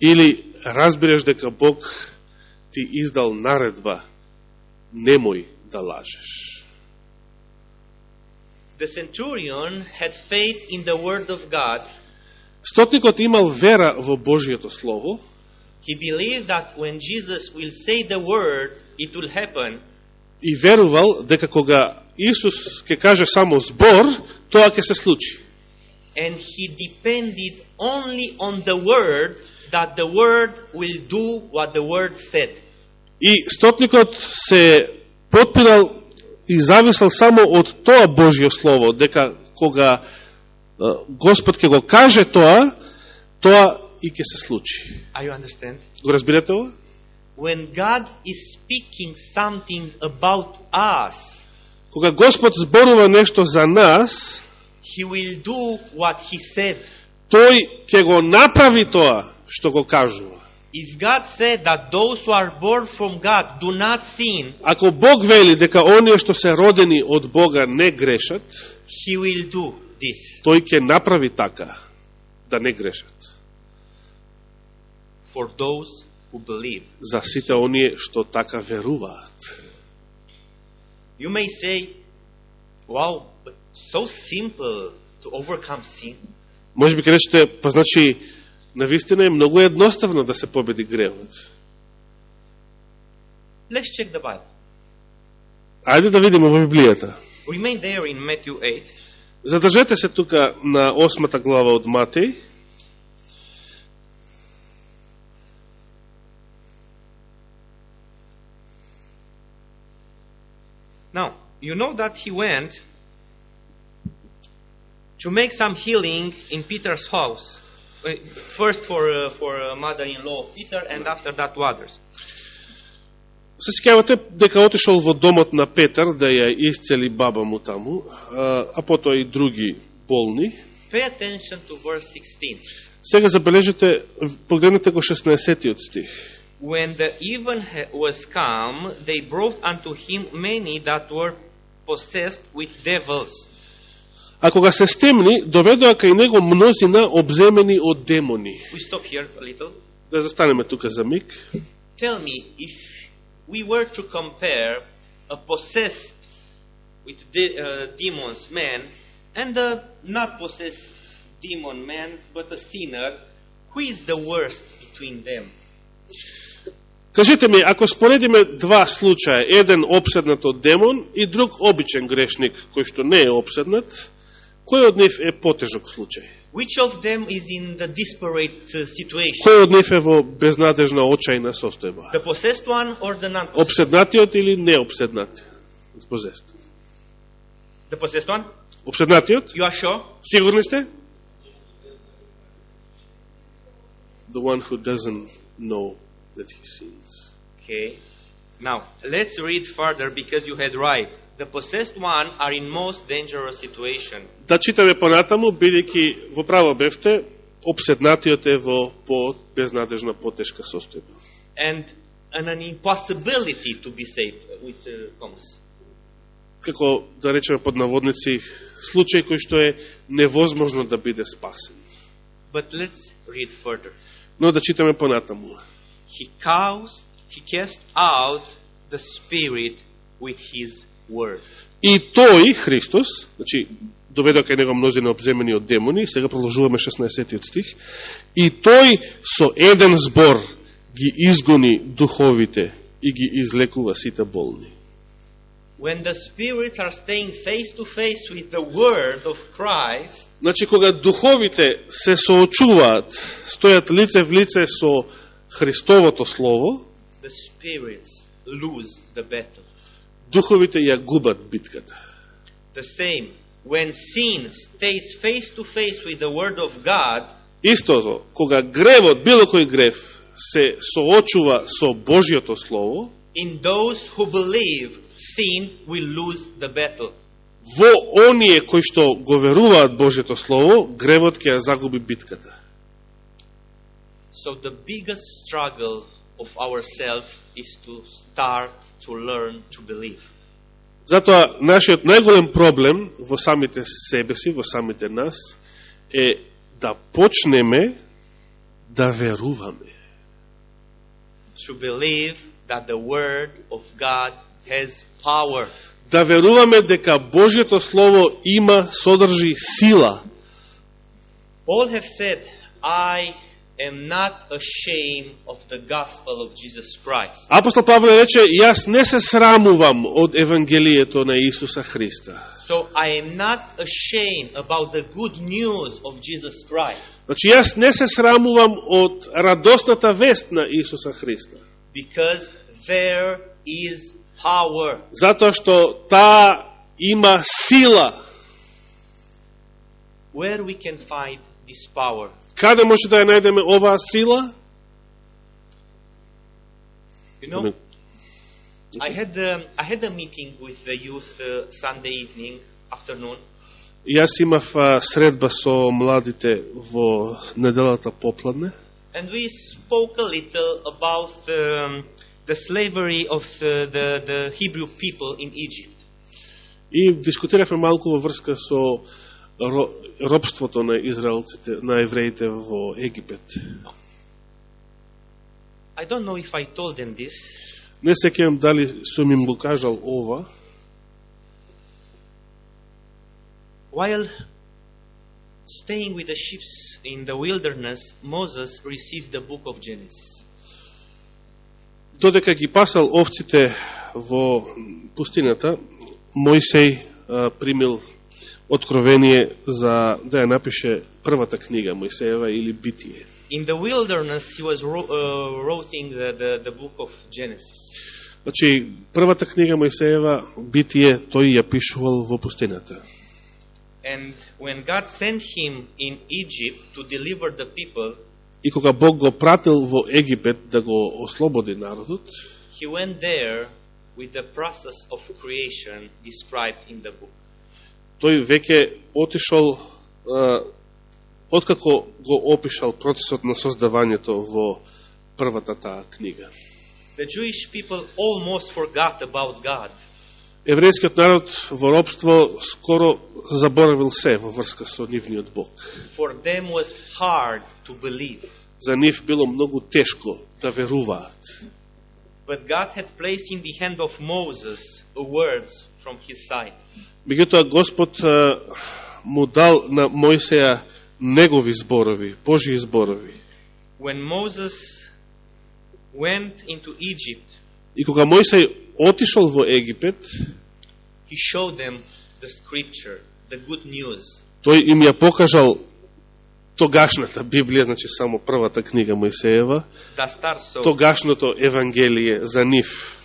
или разбереш дека Бог ти издал наредба, немој да лажеш. The centurion had faith in the word of God. Стотникот имал вера во Божието Слово, He believed that when Jesus will say the word, it will happen. и верувал дека кога Исус ќе каже само збор, тоа ќе се случи. And he depended only on the word, that the word will do what the word said. И стотникот се подпирал и зависел само од тоа Божјо Слово, дека кога Господ ќе го каже тоа, тоа и ќе се случи. Are you understand? Го разбирате ова? When God is speaking something about us, Кога Господ зборува нешто за нас, He will do what He said. тој ќе го направи тоа што го кажува. If God said that those who are born from God do not sin, Ако Бог вели дека оние што се родени од Бога не грешат, He will do this тој ќе направи така да не грешат. for those who believe. За сите оние што така веруваат. You may say, wow, but so simple to overcome sin. Може би речете, па значи, навистина е многу едноставно да се победи гревот. Let's check the Bible. Ајде да видиме во Библијата. Remain there in Matthew 8. Задржете се тука на осмата глава од Матеј. Now, you know that he went to make some healing in Peter's house. Uh, First for, uh, for uh, mother-in-law of Peter and after that to others. Се сеќавате дека отишол во домот на Петар да ја исцели баба му таму, а, потоа и други болни. Pay attention to verse 16. Сега забележете, погледнете го 16 стих. When the even was come, they brought unto him many that were possessed with devils, А кога се стемни, доведоа кај него мнозина обземени од демони. We stop here a little. Да застанеме тука за миг. Tell me, if we were to compare a possessed with de- uh, demons man and a not possessed demon man but a sinner, who is the worst between them? Kažite mi, ako sporedime dva slučaja, jedan opsadnat od demon i drug običan grešnik koji što ne je opsadnat, кој од нив е потежок случај? Which of them is in the desperate uh, situation? Кој од нив е во безнадежна очајна состојба? The possessed one or the non-possessed? Обседнатиот или необседнатиот? Спозест. The possessed one? Обседнатиот? You are sure? Сигурни сте? The one who doesn't know that he sins. Okay. Now, let's read further because you had right. The possessed one are in most dangerous situation. Да читаме понатаму, бидејќи во право бевте, обседнатиот е во по безнадежна потешка состојба. and and an impossibility to be saved uh, with uh, commas. Како да речеме под наводници, случај кој што е невозможно да биде спасен. But let's read further. Но да читаме понатаму. He caused, he cast out the spirit with his word. И тој, Христос, значи, доведоа кај него мнозина обземени од демони, сега продолжуваме 16 стих, и тој со еден збор ги изгони духовите и ги излекува сите болни. When the spirits are staying face to face with the word of Christ, Значи, кога духовите се соочуваат, стојат лице в лице со Христовото Слово, the spirits lose the battle. Духовите ја губат битката. The same, when sin stays face to face with the word of God, Истото, кога гревот, било кој грев, се соочува со Божјото Слово, in those who believe, sin will lose the battle. во оние кои што го веруваат Божјето Слово, гревот ќе ја загуби битката. So the biggest struggle of ourselves is to start to learn to believe. Затоа, нашиот најголем проблем во самите себе си, во самите нас, е да почнеме да веруваме. To believe that the Word of God has power. Да веруваме дека Божјето Слово има, содржи сила. Paul have said, I am not ashamed of the gospel of Jesus Christ. Апостол Павле рече, јас не се срамувам од Евангелието на Исуса Христа. So I am not ashamed about the good news of Jesus Christ Значи, јас не се срамувам од радосната вест на Исуса Христа. because there is power. Затоа што таа има сила. Where we can find this power? Каде може да ја најдеме оваа сила? You know, I had um, I had a meeting with the youth uh, Sunday evening afternoon, Јас имав средба со младите во неделата попладне and we spoke a little about um, the slavery of uh, the the Hebrew people in Egypt. и дискутиравме малку во врска со ро, робството на израелците, на евреите во Египет. I don't know if I told them this, Не секјам дали сум им го кажал ова, While staying with the sheep in the wilderness, Moses received the book of Genesis. додека ги пасал овците во пустината, Мојсей примил откровение за да ја напише првата книга Мојсеева или Битие. In the wilderness, he was uh, writing the, the, the book of Genesis. Значи, првата книга Мојсеева, Битие, тој ја пишувал во пустината. And when God sent him in Egypt to deliver the people, И кога Бог го пратил во Египет да го ослободи народот, he went there with the process of creation described in the book. Тој веќе отишол, откако го опишал процесот на создавањето во првата таа книга. The Jewish people almost forgot about God. Еврејскиот народ во робство скоро заборавил се во врска со нивниот Бог. For them was hard to believe. За нив било многу тешко да веруваат. But God had placed in the hand of Moses words from his side. Меѓутоа Господ му дал на Мојсеја негови зборови, Божии зборови. When Moses went into Egypt, И кога Мојсеј отишол во Египет, he showed them the scripture, the good news. тој им ја покажал тогашната Библија, значи само првата книга Мојсеева, тогашното Евангелие за нив,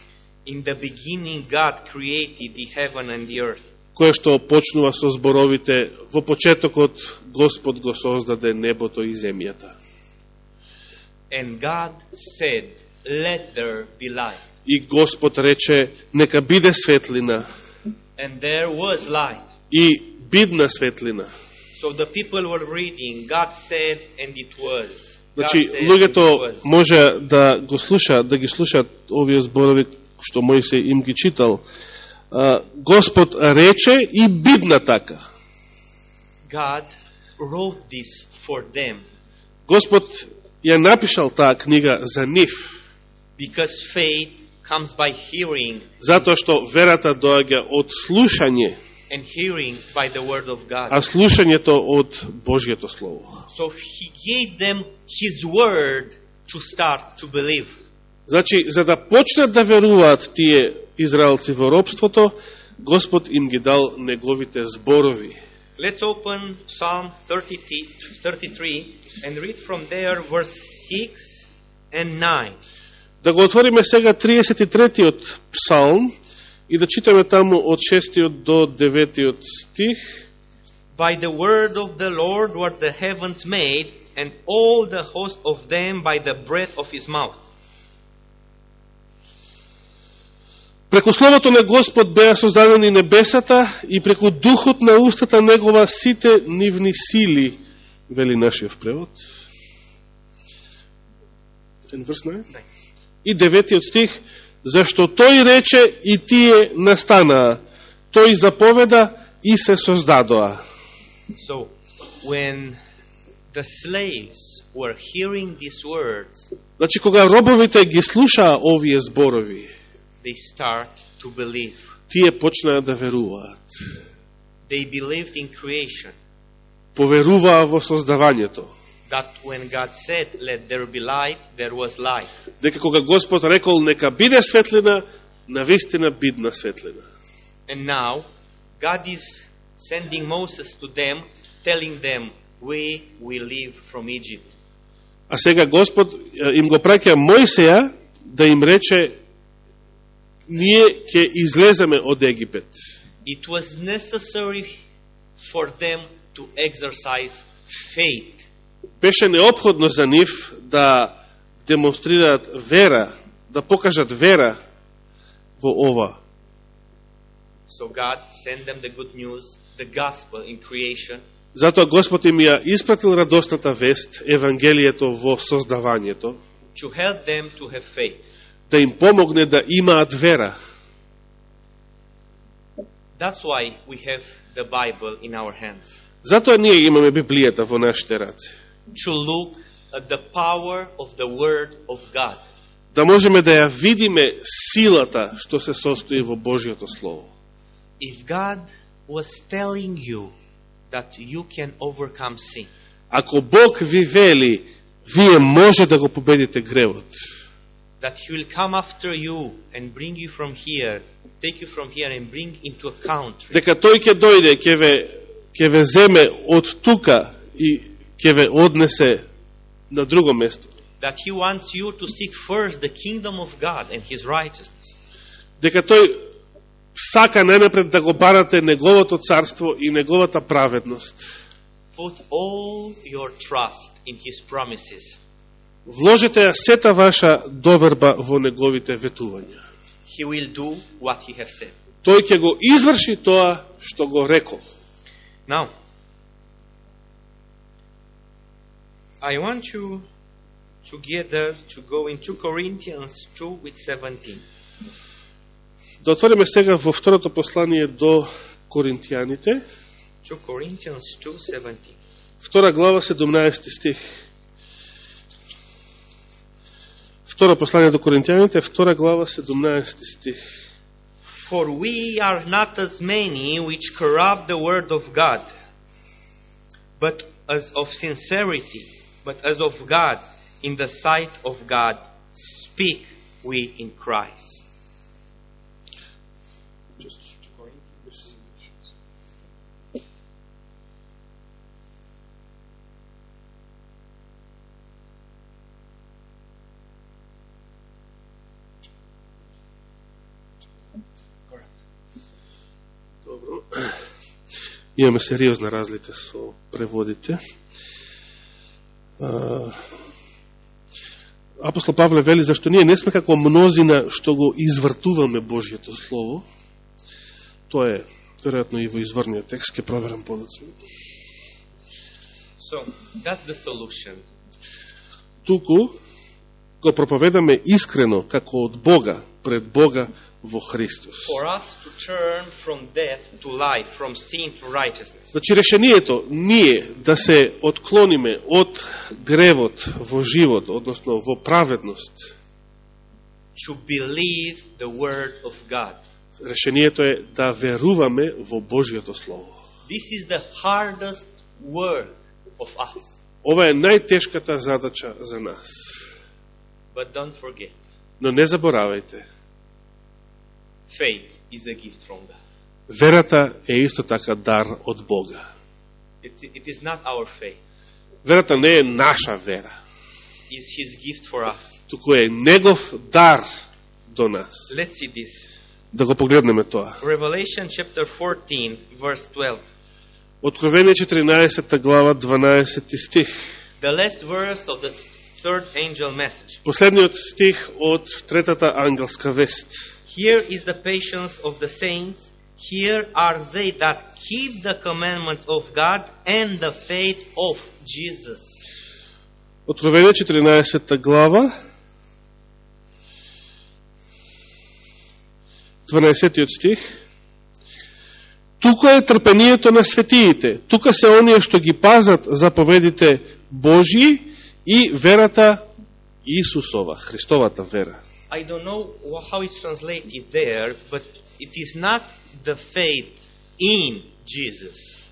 In the beginning, God created the heaven and the earth. кое што почнува со зборовите во почетокот Господ го создаде небото и земјата. And God said, Let there be light. И Господ рече, нека биде светлина, And there was light. и бидна светлина. So the people were reading, God said, and it was. Значи, луѓето може да го слушаат, да ги слушаат овие зборови што Мојсе им ги читал. Господ рече и бидна така. God wrote this for them Господ ја напишал таа книга за нив, because faith comes by hearing, затоа што верата доаѓа од слушање, and hearing by the word of God. а слушањето од Божјето Слово. So he gave them his word to start to believe. Значи, за да почнат да веруваат тие израелци во робството, Господ им ги дал неговите зборови. Let's open Psalm 30 33 and read from there verse 6 and 9. Да го отвориме сега 33-тиот псалм и да читаме таму од 6 до 9 стих. By the word of the Lord were the heavens made, and all the host of them by the breath of his mouth. Преку Словото на Господ беа создадени небесата и преку Духот на устата Негова сите нивни сили, вели нашиот превод. 9? И деветиот стих, зашто тој рече и тие настанаа, тој заповеда и се создадоа. So, when the slaves were hearing these words, Значи, кога робовите ги слушаа овие зборови, they start to believe. тие почнаа да веруваат. They believed in creation. Поверуваа во создавањето. That when God said, Let there be light, there was light. Дека кога Господ рекол нека биде светлина, навистина бидна светлина. And now, God is sending Moses to them, telling them, We will leave from Egypt. А сега Господ им го праќа Мојсеја да им рече ние ќе излеземе од Египет. It was necessary for them to exercise faith. Беше необходно за нив да демонстрираат вера, да покажат вера во ова. So God sent them the good news, the gospel in creation, Затоа Господ им ја испратил радостната вест, Евангелието во создавањето, to help them to have faith. Да им помогне да имаат вера. That's why we have the Bible in our hands. Затоа ние имаме Библијата во нашите раце. To look at the power of the Word of God. Да можеме да ја видиме силата што се состои во Божиото Слово. If God was telling you that you can overcome sin, Ако Бог ви вели, вие може да го победите гревот, that He will come after you and bring you from here, take you from here and bring into a country дека тој ќе дојде, ќе ве, ќе ве земе од тука и ќе ве однесе на друго место. that he wants you to seek first the kingdom of God and his righteousness. Дека тој сака најнапред да го барате неговото царство и неговата праведност. Put all your trust in his promises. Вложете ја сета ваша доверба во неговите ветувања. He will do what he has said. Тој ќе го изврши тоа што го рекол. Now, I want you together to go in 2 Corinthians 2 with 17. Да отвориме сега во второто послание до Коринтијаните, 2 Corinthians 2:17. втора глава, 17 стих. Второ послание до Коринтијаните, втора глава, 17 стих. For we are not as many which corrupt the word of God, but as of sincerity, but as of God, in the sight of God, speak we in Christ. Имаме сериозна разлика со преводите. Апостол Павле вели зашто ние не сме како мнозина што го извртуваме Божието Слово. Тоа е, веројатно и во изворниот текст, ке проверам подоцна. So, that's the solution. Туку го проповедаме искрено како од Бога, пред Бога во Христос. Значи решението ние да се отклониме од гревот во живот, односно во праведност, To believe the word of God. решението е да веруваме во Божиото Слово. This is the hardest work of us. Ова е најтешката задача за нас. But don't forget, Но не заборавајте, faith is a gift from God. верата е исто така дар од Бога. It's, it is not our faith. Верата не е наша вера, It's His gift for us. туку е Негов дар до нас. Let's see this. Да го погледнеме тоа. Revelation chapter 14, verse 12. Откровение 14 глава 12 стих. The last verse of the. Последниот стих од третата ангелска вест. Here is the patience of the saints. Here are they that keep the commandments of God and the faith of Jesus. Откровение 14 глава, 12 стих. Тука е трпението на светиите. Тука се оние што ги пазат заповедите Божји и верата Исусова, Христовата вера. I don't know how it's translated there, but it is not the faith in Jesus.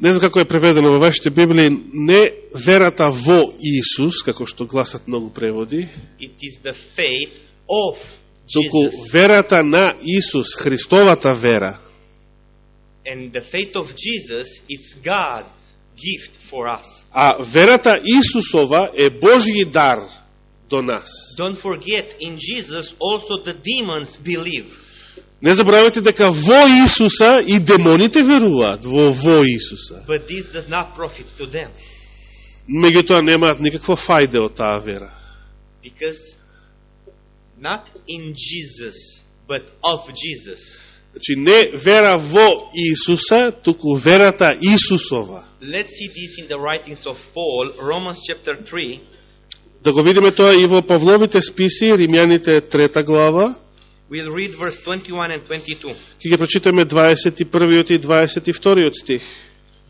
Не знам како е преведено во вашите Библии, не верата во Исус, како што гласат многу преводи, It is the faith of туку верата на Исус, Христовата вера. And the faith of Jesus is God's gift for us. А верата Исусова е Божји дар до нас. Don't forget, in Jesus also the demons believe. Не забравяйте дека во Исуса и демоните веруваат во во Исуса. But this does not profit to them. Меѓутоа немаат никаква фајде од таа вера. Because not in Jesus, but of Jesus. Значи не вера во Исуса, туку верата Исусова. Let's see this in the writings of Paul, Romans chapter 3, Да го видиме тоа и во Павловите списи, Римјаните трета глава, we'll read verse 21 and 22. ќе ги прочитаме 21 и 22 стих.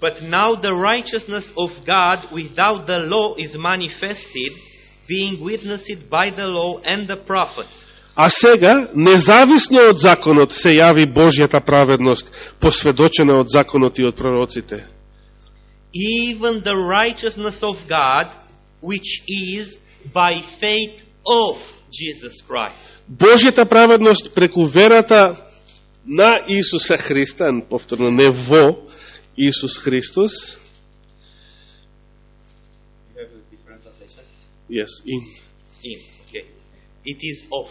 But now the righteousness of God without the law is manifested, being witnessed by the law and the prophets. А сега, независно од законот, се јави Божјата праведност, посведочена од законот и од пророците. Even the righteousness of God, which is by faith of Jesus Christ. Божјата праведност преку верата на Исуса Христа, повторно не во Исус Христос, yes, in. In, okay. It is of,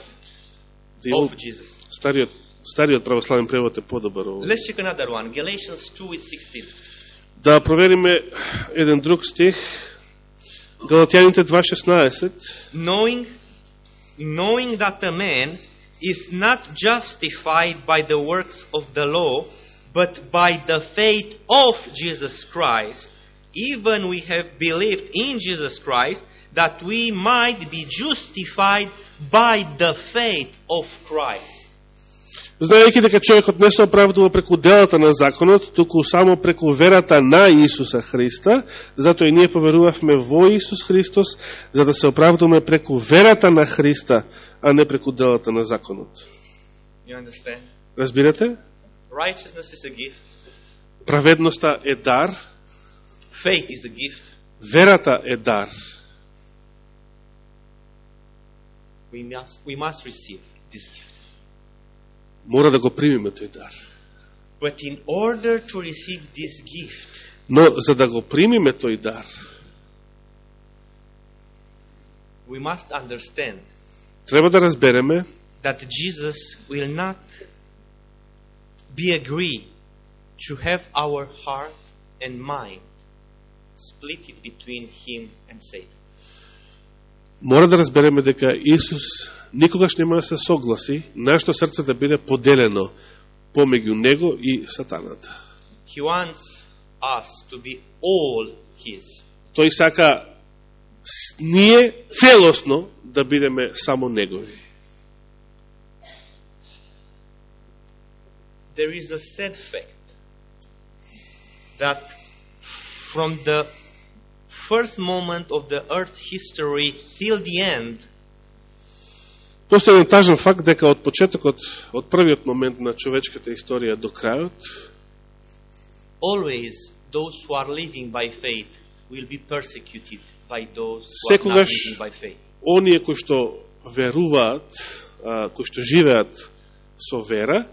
Дел- of Jesus. Стариот, стариот православен превод е подобар. овој. Let's check another one. Galatians 2 with 16. Да провериме еден друг стих. Галатјаните 2.16. knowing knowing that a man is not justified by the works of the law but by the faith of Jesus Christ even we have believed in Jesus Christ that we might be justified by the faith of Christ Знаејќи дека човекот не се оправдува преку делата на законот, туку само преку верата на Исуса Христа, затоа и ние поверувавме во Исус Христос, за да се оправдуваме преку верата на Христа, а не преку делата на законот. you understand Разбирате? righteousness is a gift Праведноста е дар, faith is a gift верата е дар. we must we must receive this gift Мора да го примиме тој дар. but in order to receive this gift Но за да го примиме тој дар, we must understand треба да разбереме that Jesus will not be agree to have our heart and mind split it between him and Satan. Мора да разбереме дека Исус никогаш нема да се согласи нашето срце да биде поделено помеѓу Него и Сатаната. He wants us to be all his. Тој сака ние целосно да бидеме само Негови. There is a sad fact that from the first moment of the earth history till the end, Постои еден тажен факт дека од почетокот, од првиот момент на човечката историја до крајот, always those who are living by faith will be persecuted by those who are not living by faith. оние кои што веруваат, кои што живеат со вера,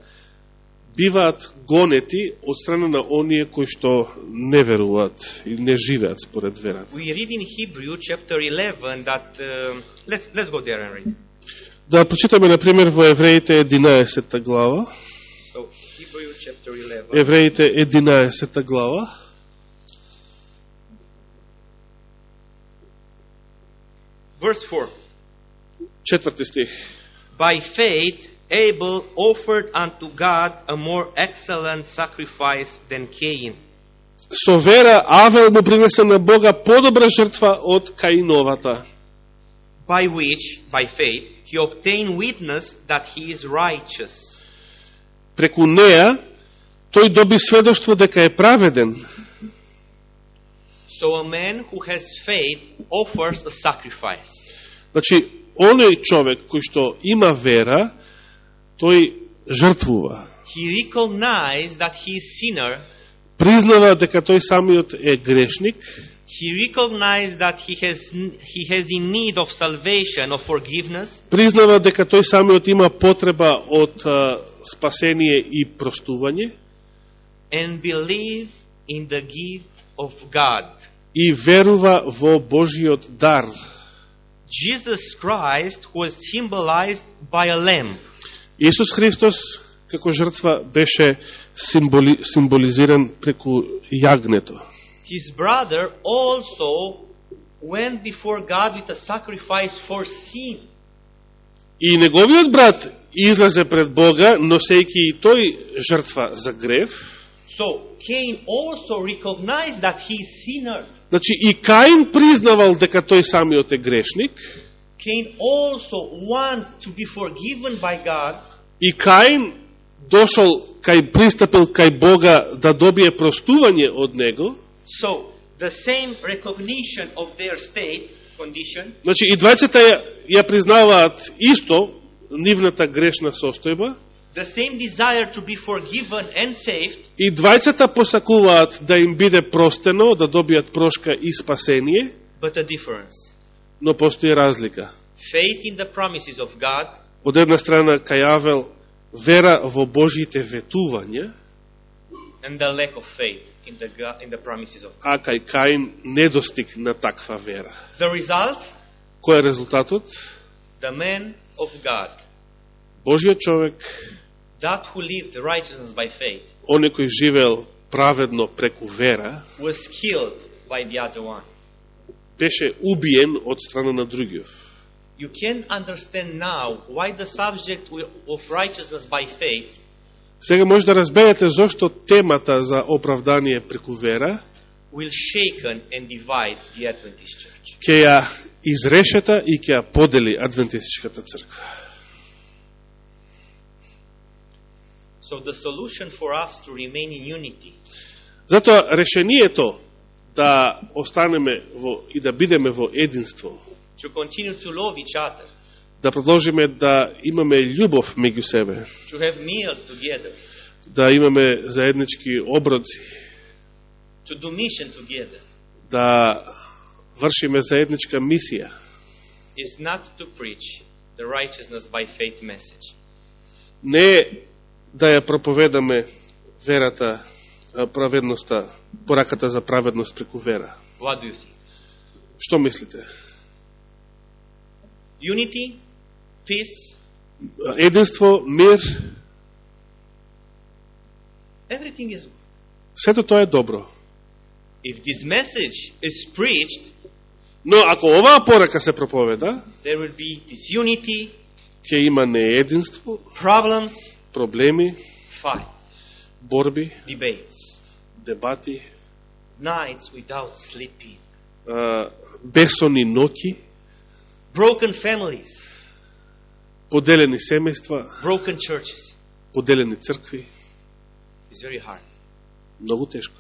биваат гонети од страна на оние кои што не веруваат и не живеат според верата. We read in Hebrew chapter 11 that um, let's let's go there and read. Да прочитаме на пример во Евреите 11 глава. So Hebrew chapter 11. Евреите 11 глава. Verse 4. Четврти стих. By faith Abel offered unto God a more excellent sacrifice than Cain. Со вера Авел му принесе на Бога подобра жртва од Каиновата, by which, by faith, he obtained witness that he is righteous. преку неа тој доби сведоштво дека е праведен. So a man who has faith offers a sacrifice. Значи, оној човек кој што има вера, тој жртвува. He recognized that he is sinner. Признава дека тој самиот е грешник, He recognized that he has, he has in need of salvation, of forgiveness. признава дека тој самиот има потреба од спасение и простување and believe in the gift of God. и верува во Божиот дар. Jesus Christ was symbolized by a lamb. Исус Христос како жртва беше символи, символизиран преку јагнето. His brother also went before God with a sacrifice for sin. И неговиот брат излезе пред Бога, носејќи и тој жртва за грев. So Cain also recognized that he is sinner. Значи и Каин признавал дека тој самиот е грешник, Cain also wants to be forgiven by God. И Каин дошол кај пристапил кај Бога да добие простување од него. So the same recognition of their state condition Значи и двајцата ја, ја признаваат исто нивната грешна состојба, the same desire to be forgiven and saved, и двајцата посакуваат да им биде простено, да добијат прошка и спасение, but a difference. но постои разлика. Faith in the promises of God Од една страна кај Авел вера во Божите ветувања, and the lack of faith in the, in the promises of God. а кај Каин недостиг на таква вера. The result? Кој е резултатот? The man of God, Божиот човек, that who lived righteousness by faith, оној кој живеел праведно преку вера, was killed by the other one. беше убиен од страна на другиот. You can understand now why the subject of righteousness by faith Сега може да разберете зошто темата за оправдание преку вера will shaken and divide the Adventist church. ќе ја изрешета и ќе ја подели Адвентистичката црква. So the solution for us to remain in unity Затоа решението да останеме во и да бидеме во единство, to continue to love each other, да продолжиме да имаме љубов меѓу себе, to have meals together, да имаме заеднички оброци, to do mission together, да вршиме заедничка мисија, is not to preach the righteousness by faith message. не е да ја проповедаме верата, а, праведноста, пораката за праведност преку вера. What do you think? Што мислите? Unity, peace, Единство, мир, everything is good. сето тоа е добро. If this message is preached, Но ако оваа порака се проповеда, there will be disunity, ќе има неединство, problems, проблеми, fight, борби, debates, дебати, nights without sleeping, бесони ноки, broken families, поделени семејства, broken churches. поделени цркви, It's very hard. многу тешко.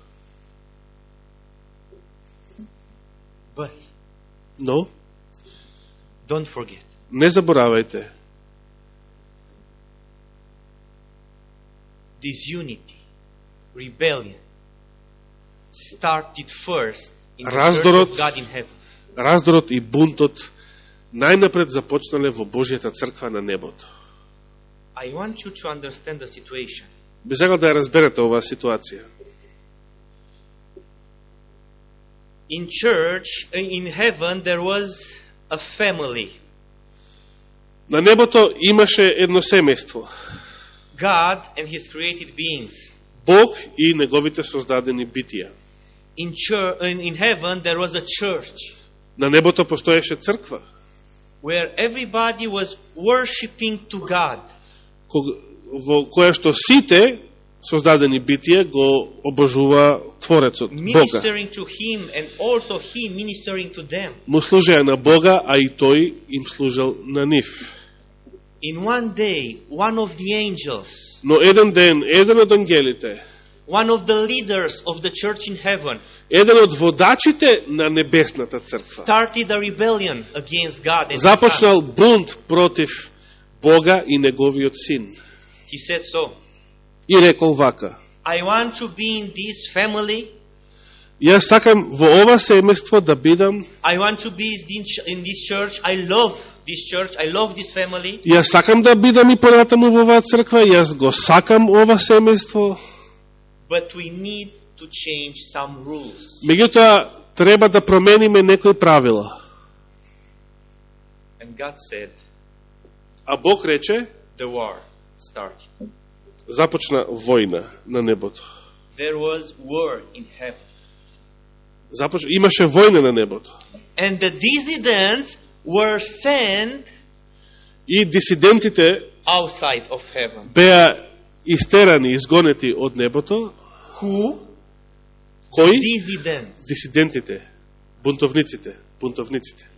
But Но, don't forget, не заборавајте, disunity, rebellion started first in the Раздорот. church of God in heaven. раздорот и бунтот најнапред започнале во Божјата црква на небото. I want you to understand the situation. Би сакал да ја разберете оваа ситуација. In church, in heaven, there was a family. На небото имаше едно семејство. God and His created beings. Бог и неговите создадени битија. In, church, in heaven, there was a church На небото постоеше црква, where everybody was worshiping to God. ког- во која што сите создадени битија го обожува Творецот, Бога. ministering to him and also he ministering to them. Му служеа на Бога, а и тој им служел на нив. In one day, one of the angels, Но еден ден, еден од ангелите, one of the leaders of the church in heaven, еден од водачите на небесната црква, started a rebellion against God and his son. започнал бунт против Бога и неговиот син. He said so. И рекол вака, I want to be in this family. Јас сакам во ова семејство да бидам, I want to be in ch- in this church. I love this church. I love this family. јас сакам да бидам и понатаму во оваа црква, јас го сакам ова семејство, But we need to change some rules. меѓутоа треба да промениме некои правила. And God said, А Бог рече, the war started. започна војна на небото. There was war in heaven. Започ... Имаше војна на небото. And the dissidents were sent И дисидентите outside of heaven. беа истерани, изгонети од небото. Who? Кои? Дисидентите, бунтовниците, бунтовниците.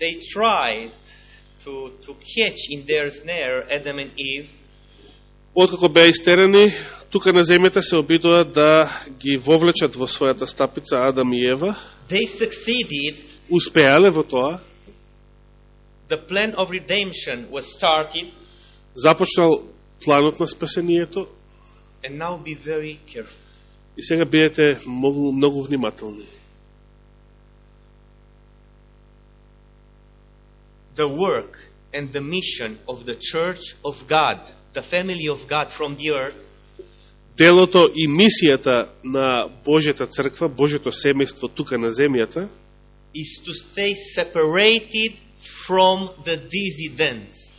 They tried to, to catch in their snare Adam and Eve, Откако беа истерани, тука на земјата се обидува да ги вовлечат во својата стапица Адам и Ева. they succeeded. Успеале во тоа. The plan of redemption was started, Започнал планот на спасението and now be very careful. и сега биете многу, многу внимателни. The work and the mission of the church of God, the family of God from the earth, Делото и мисијата на Божјата црква, Божјото семејство тука на земјата, is to stay separated from the dissidents.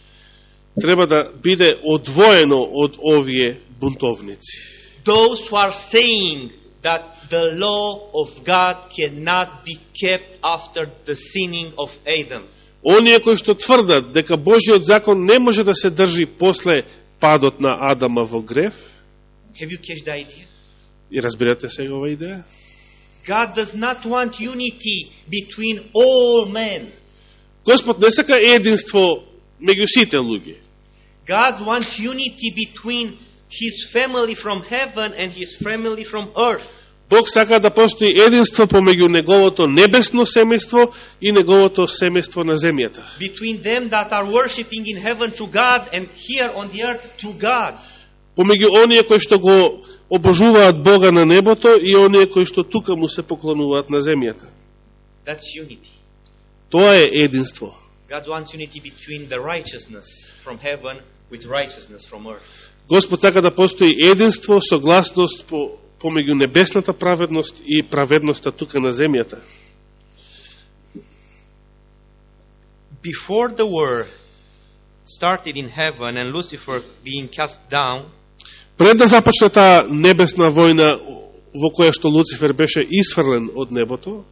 Треба да биде одвоено од овие бунтовници. Those who are saying that the law of God cannot be kept after the sinning of Adam. Оние кои што тврдат дека Божиот закон не може да се држи после падот на Адама во грев, Have you catch the idea? и разбирате сега ова идеја, God does not want unity between all men. Господ не сака единство меѓу сите луѓе. God wants unity between his family from heaven and his family from earth. Бог сака да постои единство помеѓу неговото небесно семејство и неговото семејство на земјата. Between them that are worshiping in heaven to God and here on the earth to God. Помеѓу оние кои што го обожуваат Бога на небото и оние кои што тука му се поклонуваат на земјата. That's unity. Тоа е единство. God wants unity between the righteousness from heaven with righteousness from earth. Господ сака да постои единство, согласност по, помеѓу небесната праведност и праведноста тука на земјата. Before the war started in heaven and Lucifer being cast down, Пред да започне таа небесна војна во која што Луцифер беше исфрлен од небото,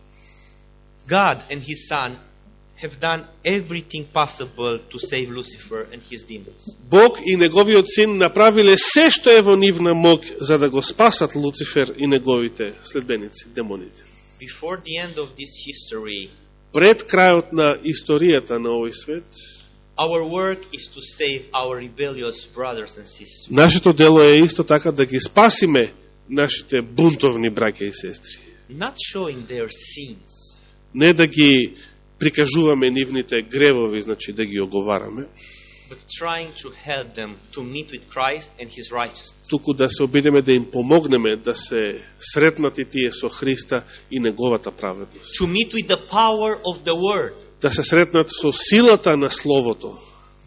God and his son have done everything possible to save Lucifer and his demons. Бог и неговиот син направиле се што е во нивна мог за да го спасат Луцифер и неговите следбеници, демоните. Before the end of this history, Пред крајот на историјата на овој свет, our work is to save our rebellious brothers and sisters. нашето дело е исто така да ги спасиме нашите бунтовни браќа и сестри. Not showing their sins, Не да ги прикажуваме нивните гревови, значи да ги оговараме, but trying to help them to meet with Christ and his righteousness. туку да се обидеме да им помогнеме да се сретнат и тие со Христа и неговата праведност. To meet with the power of the word. Да се сретнат со силата на Словото.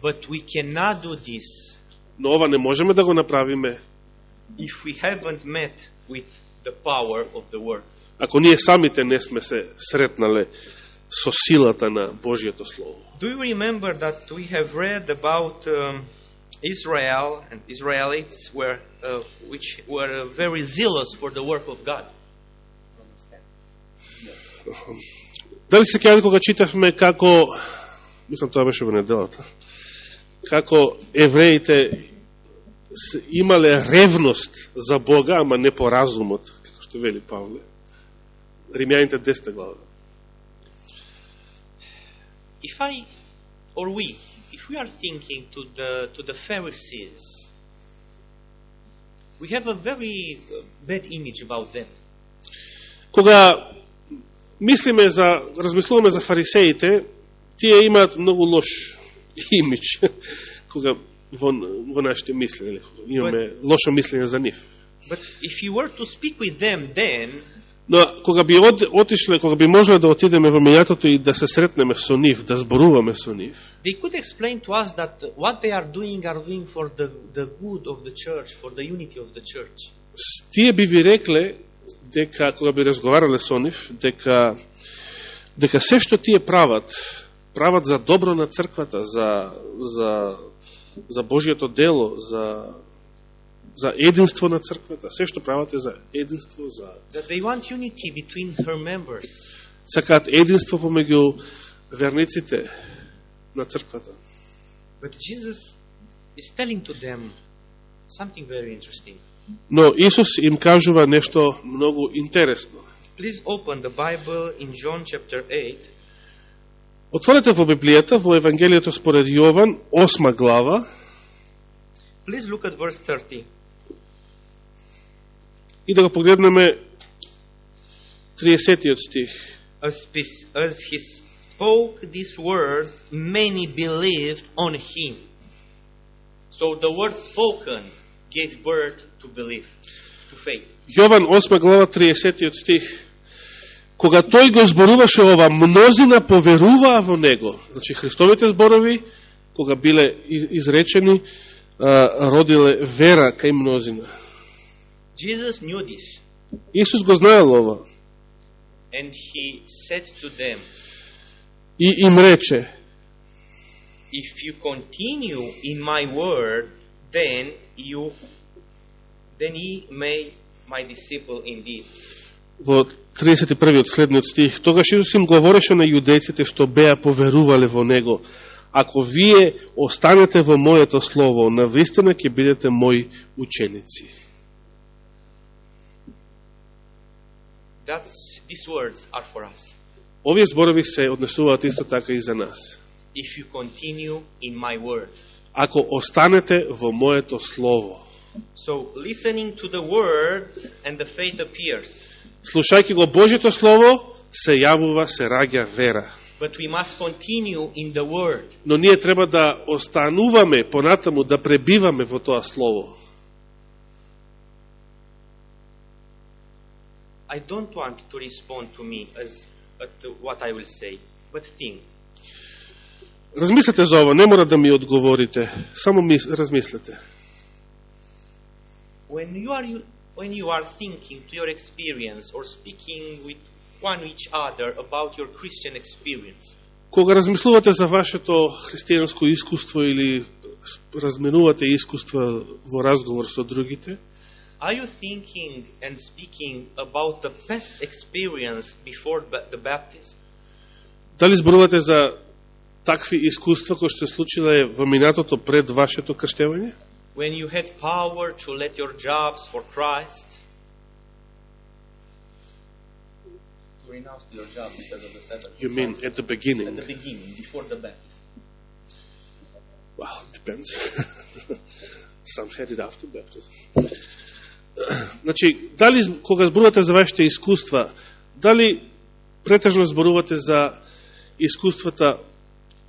But we cannot do this Но ова не можеме да го направиме if we haven't met with the power of the word. ако ние самите не сме се сретнале со силата на Божието Слово. Do you remember that we have read about um, Israel and Israelites were, uh, which were uh, very zealous for the work of God? Дали се кејавате кога читавме како, мислам тоа беше во неделата, како евреите имале ревност за Бога, ама не по разумот, како што вели Павле. Римјаните 10 глава. If I, or we, if we are thinking to the, to the Pharisees, we have a very uh, bad image about them. Кога мислиме за, размислуваме за фарисеите, тие имаат многу лош (laughs) имидж, кога во, во нашите мисли, нели, кога имаме лошо мислење за нив. But if you were to speak with them then, Но кога би од, отишле, кога би можеле да отидеме во меѓатото и да се сретнеме со нив, да зборуваме со нив, they could explain to us that what they are doing are doing for the, the good of the church, for the unity of the church. тие би ви рекле дека кога би разговарале со нив, дека дека се што тие прават, прават за добро на црквата, за за за Божиото дело, за за единство на црквата, се што прават е за единство, за That they want unity between her members. сакаат единство помеѓу верниците на црквата. But Jesus is telling to them something very interesting. Но Исус им кажува нешто многу интересно. Please open the Bible in John chapter 8. Отворете во Библијата, во Евангелието според Јован, 8 глава, Please look at verse 30. И да го погледнеме 30 стих. As, as he spoke these words, many believed on him. So the word spoken gave birth to belief, to faith. Јован 8 глава 30 стих. Кога тој го зборуваше ова, мнозина поверуваа во него. Значи Христовите зборови, кога биле из- изречени, родиле вера кај мнозина. Jesus knew this, Исус го знаел ова and he said to them, и им рече, If you continue in my word, then you then ye may my disciple indeed. во 31 следниот стих, тогаш Исус им говореше на јудејците што беа поверувале во Него. Ако вие останете во Моето Слово, навистина ќе бидете мои ученици. That's these words are for us. Овие зборови се однесуваат исто така и за нас. If you continue in my word. Ако останете во Моето Слово. So listening to the word and the faith appears. Слушајќи го Божјето Слово, се јавува, се раѓа вера. But we must continue in the word. Но ние треба да остануваме понатаму, да пребиваме во тоа Слово. I don't want to respond to me as at what I will say, but think. Размислете за ова, не мора да ми одговорите, само мис, размислете. When you are when you are thinking to your experience or speaking with one each other about your Christian experience, Кога размислувате за вашето христијанско искуство или разменувате искуства во разговор со другите, are you thinking and speaking about the past experience before ba- the baptism? дали зборувате за такви искуства кои што се случиле во минатото пред вашето крштевање? When you had power to let your jobs for Christ? To renounce your job because of the Sabbath. You mean at the At beginning? the beginning, before the baptism. Well, it depends. (laughs) Some had it after baptism. (clears throat) Значи, дали кога зборувате за вашите искуства, дали претежно зборувате за искуствата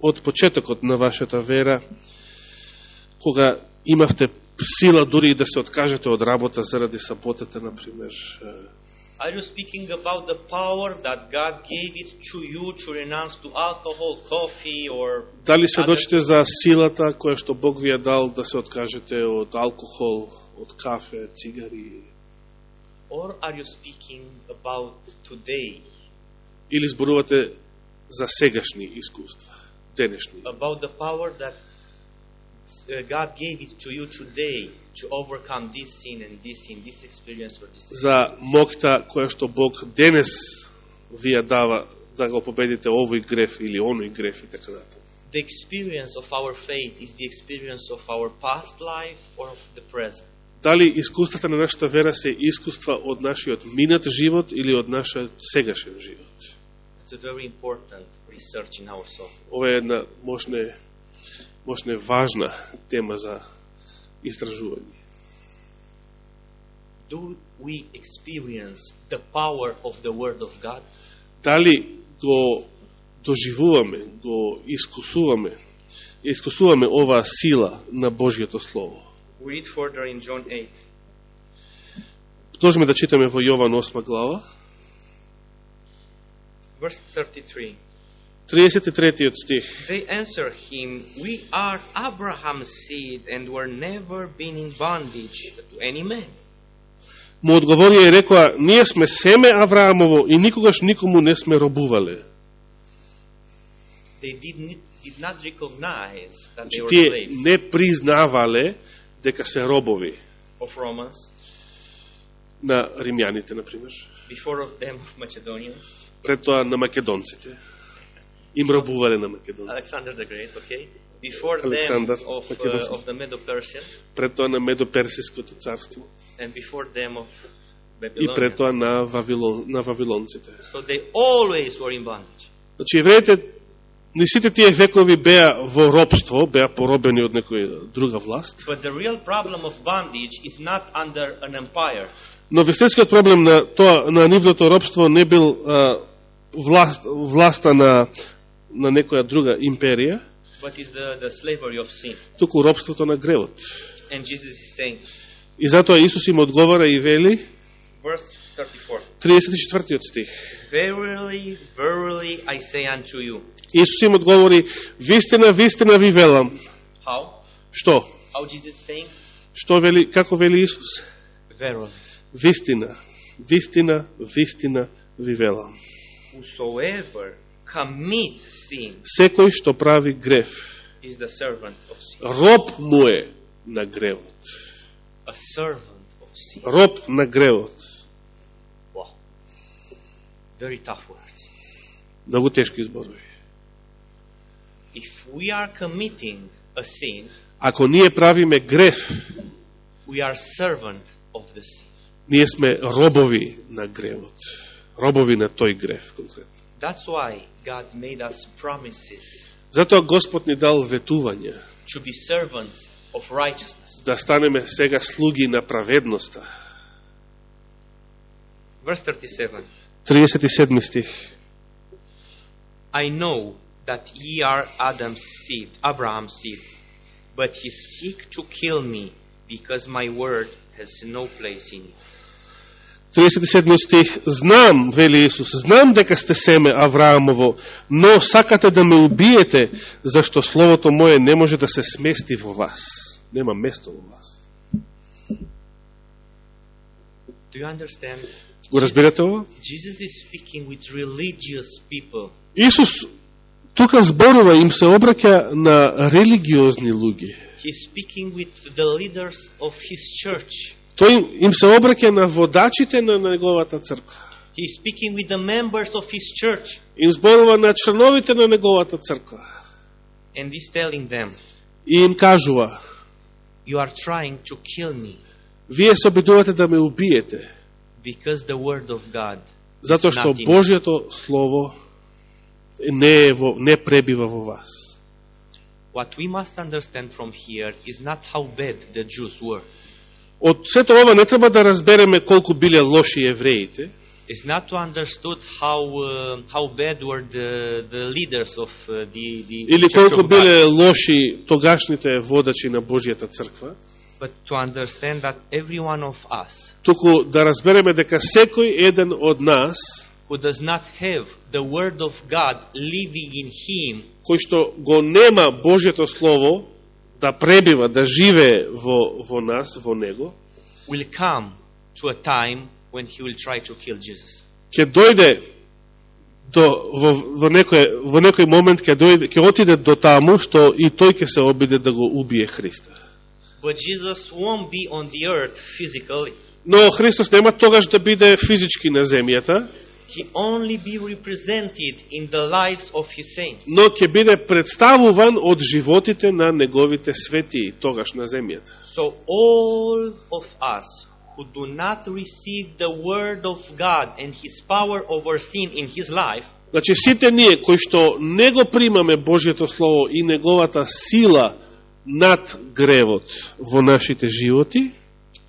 од почетокот на вашата вера, кога имавте сила дури и да се откажете од работа заради саботата, например. е, Are you speaking about the power that God gave it to you to renounce to alcohol, coffee, or Дали сведочите за силата која што Бог ви ја дал да се откажете од алкохол, од кафе, цигари, or are you speaking about today, или зборувате за сегашни искуства, денешни. about the power that uh, God gave it to you today to overcome this sin and this sin, this experience or this? За моќта која што Бог денес ви ја дава да го победите овој греф или оној греф и така натаму. the experience of our faith is the experience of our past life or of the present? Дали искуствата на нашата вера се искуства од нашиот минат живот или од нашиот сегашен живот? Ова е една можне, можне важна тема за истражување. Do we experience the power of the Word of God? Дали го доживуваме, го искусуваме, искусуваме оваа сила на Божиото Слово? We read further in John 8. Продолжиме да читаме во Јован 8 глава, Verse 33. 33 стих. They answer him, We are Abraham's seed and were never been in bondage to any man. Му одговорија и рекоа, ние сме семе Авраамово и никогаш никому не сме робувале. They did, not did not recognize that they Значи, were тие slaves не признавале дека се робови of Romans, на римјаните, например, before of them of Macedonians, пред тоа на македонците. Им робувале на македонците. Alexander the Great, okay? Before Alexander, them of, uh, of the Medo-Persian Пред тоа на Медоперсиското царство. and before them of И пред тоа на, Вавилон, на вавилонците. So they always were in bondage. Значи, евреите, не сите тие векови беа во робство, беа поробени од некоја друга власт, But the real problem of bondage is not under an empire. но вистинскиот проблем на тоа на нивното робство не бил а, власт, власта на на некоја друга империја, but is the, the slavery of sin. туку робството на гревот. And Jesus is saying, И затоа Исус им одговара и вели, verse 34, 34 стих. Verily, verily, I say unto you. Исус им одговори, вистина, вистина ви велам. How? Што? How Jesus saying? Што вели, како вели Исус? Verily. Вистина, вистина, вистина ви велам. Whosoever commit sin Секој што прави грев, is the servant of sin. роб му е на гревот. A servant of sin. Роб на гревот. Very tough words. Многу тешки зборови. If we are committing a sin, Ако ние правиме грев, we are servant of the sin. ние сме робови на гревот. Робови на тој грев, конкретно. That's why God made us promises Затоа Господ ни дал ветувања, to be servants of righteousness. да станеме сега слуги на праведноста. Verse 37. 37 стих. I know that ye are Adam's seed, Abraham's seed, but ye seek to kill me because my word has no place in you. 37 стих. Знам, вели Исус, знам дека сте семе Авраамово, но сакате да ме убиете, зашто Словото Мое не може да се смести во вас. Нема место во вас. Do you understand? Го разбирате people. Исус тука зборува, им се обраќа на религиозни луѓе. Тој им- им се обраќа на водачите на неговата црква. He's speaking with the members of his church. Им зборува на членовите на неговата црква. And he's telling them, И им кажува, You are trying to kill me вие се обидувате да ме убиете, because the word of God. затоа што. Божиото Слово не, е во, не пребива во вас. What we must understand from here is not how bad the Jews were. Од сето ова не треба да разбереме колку биле лоши евреите, It's not to understood how uh, how bad were the the leaders of uh, the the или Church колку биле лоши тогашните водачи на Божијата црква, but to understand that every one of us туку да разбереме дека секој еден од нас, who does not have the word of God living in him кој што го нема Божието Слово, да пребива, да живее во, во нас, во него, will come to a time when he will try to kill Jesus. ќе дојде до, во, во, некој, во некој момент ќе дојде, ќе отиде до таму што и тој ќе се обиде да го убие Христа. But Jesus won't be on the earth physically. Но Христос нема тогаш да биде физички на земјата, he only be represented in the lives of his saints. но ќе биде представуван од животите на неговите светии тогаш на земјата. So all of us who do not receive the word of God and his power over sin in his life Значи сите ние кои што не го примаме Божјето слово и неговата сила над гревот во нашите животи,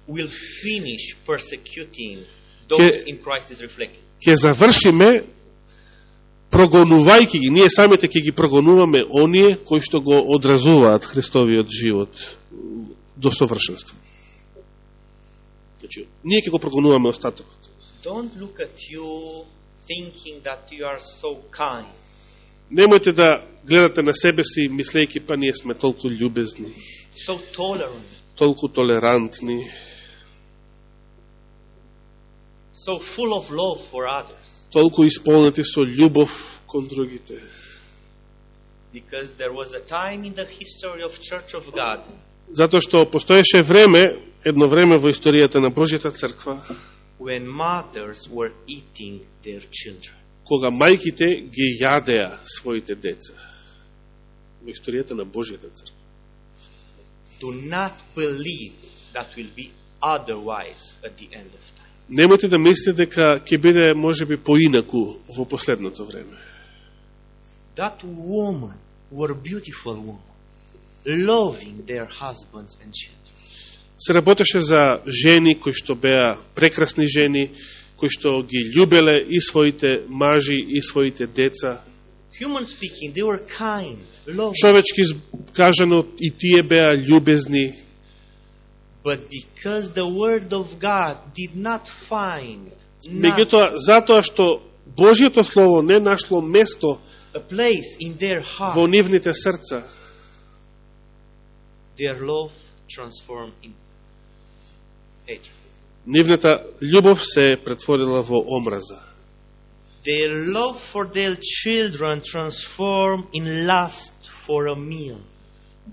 will finish persecuting those in Christ is reflected. ќе завршиме прогонувајќи ги, ние самите ќе ги прогонуваме оние кои што го одразуваат Христовиот живот до совршенство. Значи, ние ќе го прогонуваме остатокот. Don't look at you thinking that you are so kind. Немојте да гледате на себе си мислејќи па ние сме толку љубезни, so толку толерантни, so full of love for others. толку исполнети со љубов кон другите. Because there was a time in the history of Church of God Затоа што постоеше време, едно време во историјата на Божјата црква, when mothers were eating their children. кога мајките ги јадеа своите деца. Во историјата на Божјата црква. Do not believe that will be otherwise at the end of time. Немојте да мислите дека ќе биде можеби поинаку во последното време. That woman were beautiful women, loving their husbands and children. Се работеше за жени кои што беа прекрасни жени, кои што ги љубеле и своите мажи и своите деца. Human speaking, they were kind. Човечки кажано и тие беа љубезни, But because the word of God did not find меѓутоа затоа што Божјото слово не нашло место во нивните срца, their love transformed in hatred. нивната љубов се претворила во омраза. Their love for their children transformed in lust for a meal.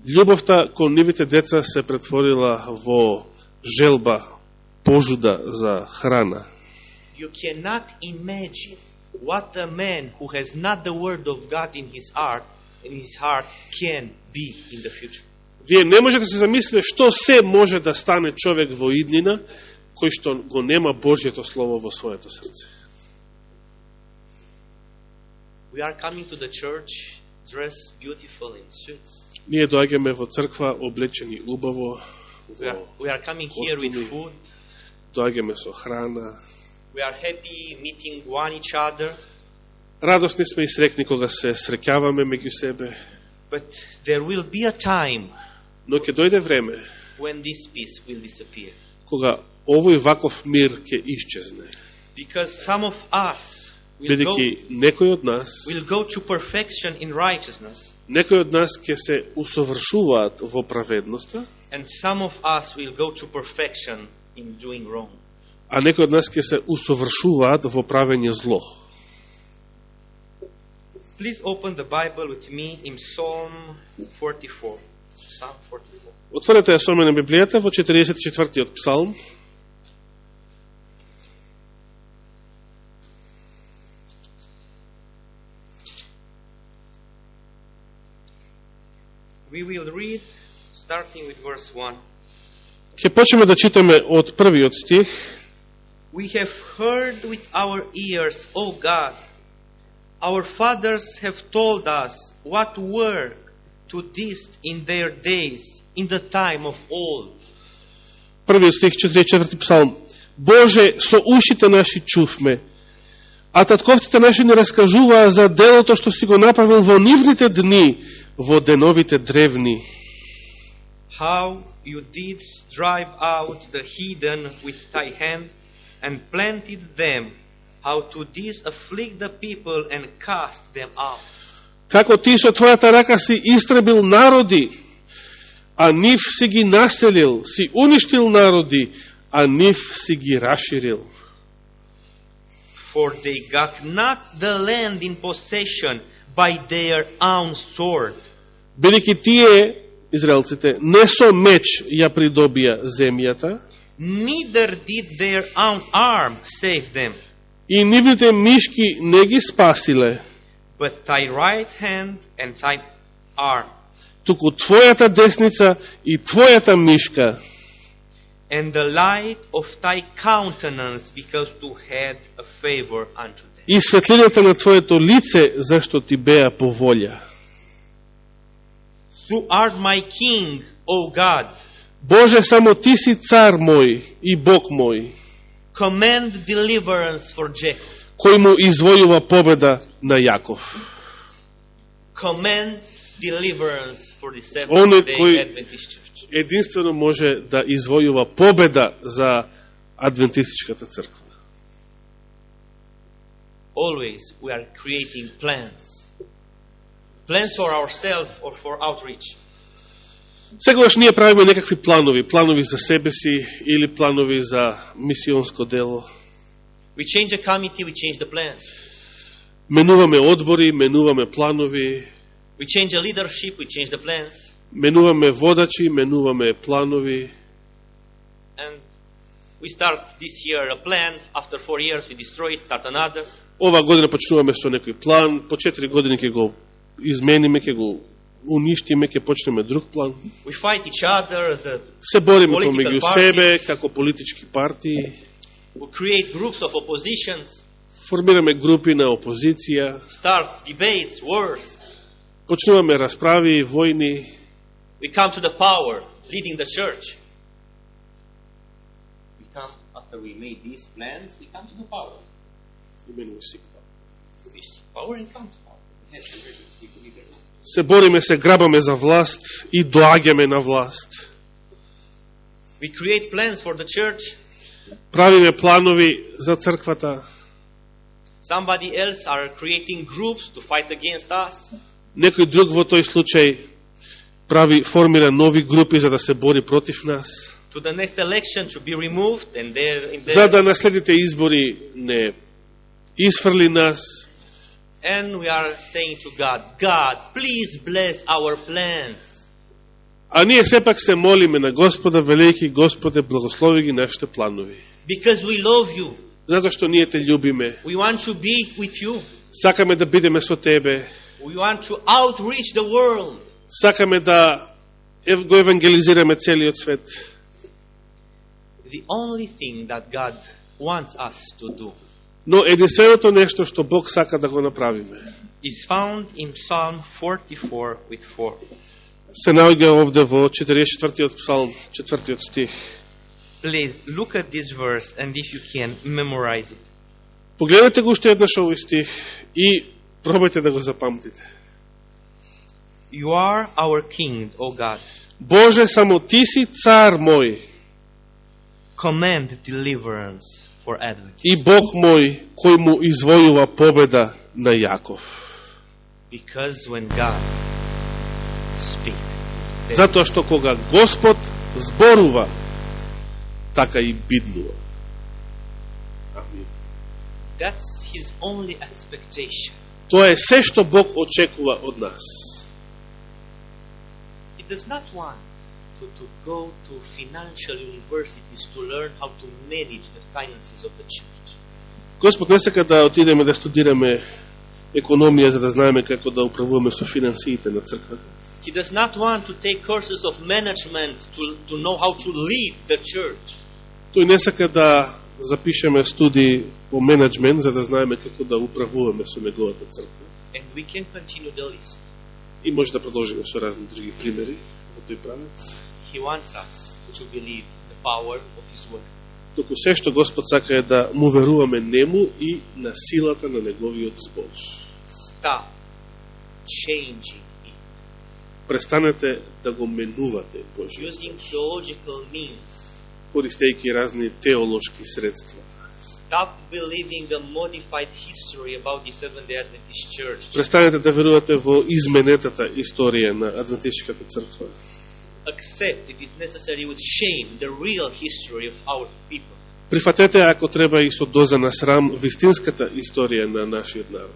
Љубовта кон нивите деца се претворила во желба, пожуда за храна. You cannot imagine what a man who has not the word of God in his heart in his heart can be in the future. Вие не можете да се замислите што се може да стане човек во иднина кој што го нема Божјето Слово во своето срце. We are coming to the church dressed beautiful in suits. Ние доаѓаме во црква облечени убаво, We are, we are coming here with food. доаѓаме со храна. We are happy meeting one each other. Радосни сме и срекни кога се среќаваме меѓу себе, But there will be a time но ќе дојде време when this peace will disappear. кога овој ваков мир ќе исчезне. Because some of us Бидејќи некој од нас, will go to perfection in righteousness, некој од нас ќе се усовршуваат во праведноста, and some of us will go to perfection in doing wrong. а некои од нас ќе се усовршуваат во правење зло. Please open the Bible with me in Psalm 44. Psalm 44. Отворете ја со мене Библијата во 44-тиот псалм. We will read starting with verse 1. Ќе почнеме да читаме од првиот стих. We have heard with our ears, O God. Our fathers have told us what work to dist in their days, in the time of old. Првиот стих, 44 псалм. Боже, со ушите наши чувме, а татковците наши не раскажуваа за делото што си го направил во нивните дни, во деновите древни. How you did drive out the heathen with thy hand and planted them, how to this afflict the people and cast them out. Како ти со твојата рака си истребил народи, а нив си ги населил, си уништил народи, а нив си ги расширил. For they got not the land in possession by their own sword, Бидејќи тие, израелците, не со меч ја придобија земјата, neither did their own arm save them, И нивните мишки не ги спасиле, but thy right hand and thine arm, туку твојата десница и твојата мишка and the light of thy countenance, because to had a favor unto them. и светлината на твоето лице, зашто ти беа по волја. Thou art my king, O God. Bože, samo ti si car moj i Bog moj. Command deliverance for Jacob. Kojemu izvojiva pobeda na Jakov. Command deliverance for the seventh day koji Adventist Church. Jedinstveno može da izvojiva pobeda za adventističkata crkva. Always we are creating plans Plans for ourselves or for outreach. Секогаш ние правиме некакви планови, планови за себе си или планови за мисионско дело. We change a committee, we change the plans. Менуваме одбори, менуваме планови, We change a leadership, we change the plans. менуваме водачи, менуваме планови. And we start this year a plan. After four years, we destroy it, start another. Ова година почнуваме со некој план, по 4 години ќе го измениме, ќе го уништиме, ќе почнеме друг план. We fight each other as a, Се бориме помеѓу себе, како политички партии, we create groups of oppositions, формираме групи на опозиција, start debates, wars. почнуваме расправи, војни, We come to the power, leading the church. We come, after we made these plans, we come to the power. We seek power and come to power. We seek leader. Се бориме, се грабаме за власт и доаѓаме на власт. We create plans for the church. Правиме планови за црквата, Somebody else are creating groups to fight against us. некој друг во тој случај прави, формира нови групи за да се бори против нас, To the next election to be removed and there in за there. да на следните избори не изфрли нас, And we are saying to God, God, please bless our plans. а ние сепак се молиме на Господа, велики Господе, благослови ги нашите планови. Because we love you. Затоа што ние те љубиме, We want to be with you. сакаме да бидеме со Тебе, We want to outreach the world. сакаме да ев- го евангелизираме целиот свет. The only thing that God wants us to do Но единственото нешто што Бог сака да го направиме, is found in Psalm 44 with 4. се наоѓа овде во 44-тиот псалм, 4-тиот стих. Please look at this verse and if you can memorize it. Погледнете го уште еднаш овој стих и пробајте да го запамтите. You are our King, O God. Боже, само Ти си цар мој Command deliverance for Advent. и Бог мој кој му извојува победа на Јаков. Because when God speaks, Затоа што кога Господ зборува, така и биднува. Амин. that's His only expectation. Тоа е се што Бог очекува од нас. He does not want to, to go to financial universities to learn how to manage the finances of the church. Господ не сака да отидеме да студираме економија за да знаеме како да управуваме со финансиите на црквата. He does not want to take courses of management to, to know how to lead the church. Тој не сака да запишеме студии по менеджмент за да знаеме како да управуваме со неговата црква. And we can continue the list. И може да продолжиме со разни други примери во тој правец. He wants us to believe the power of His word. Току се што Господ сака е да му веруваме нему и на силата на неговиот збор. Stop changing it Престанете да го менувате Божиот using збор, theological means. користејќи разни теолошки средства. Stop believing a modified history about the Seventh day Adventist Church. Престанете да верувате во изменетата историја на Адвентичката црква. Accept, if it's necessary, with shame, the real history of our people. Прифатете, ако треба и со доза на срам, вистинската историја на нашиот народ.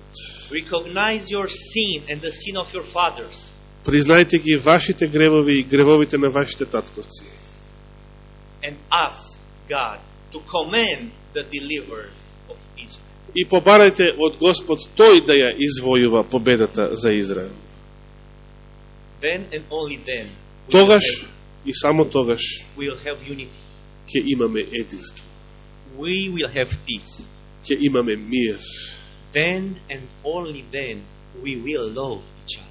Recognize your sin and the sin of your fathers. Признајте ги вашите гревови и гревовите на вашите татковци. and ask God to command the deliverance of Israel. и побарајте од Господ тој да ја извојува победата за Израел. Then and only then Тогаш и само тогаш we will have unity. ќе имаме единство, We will have peace. ќе имаме мир. Then and only then we will love each other.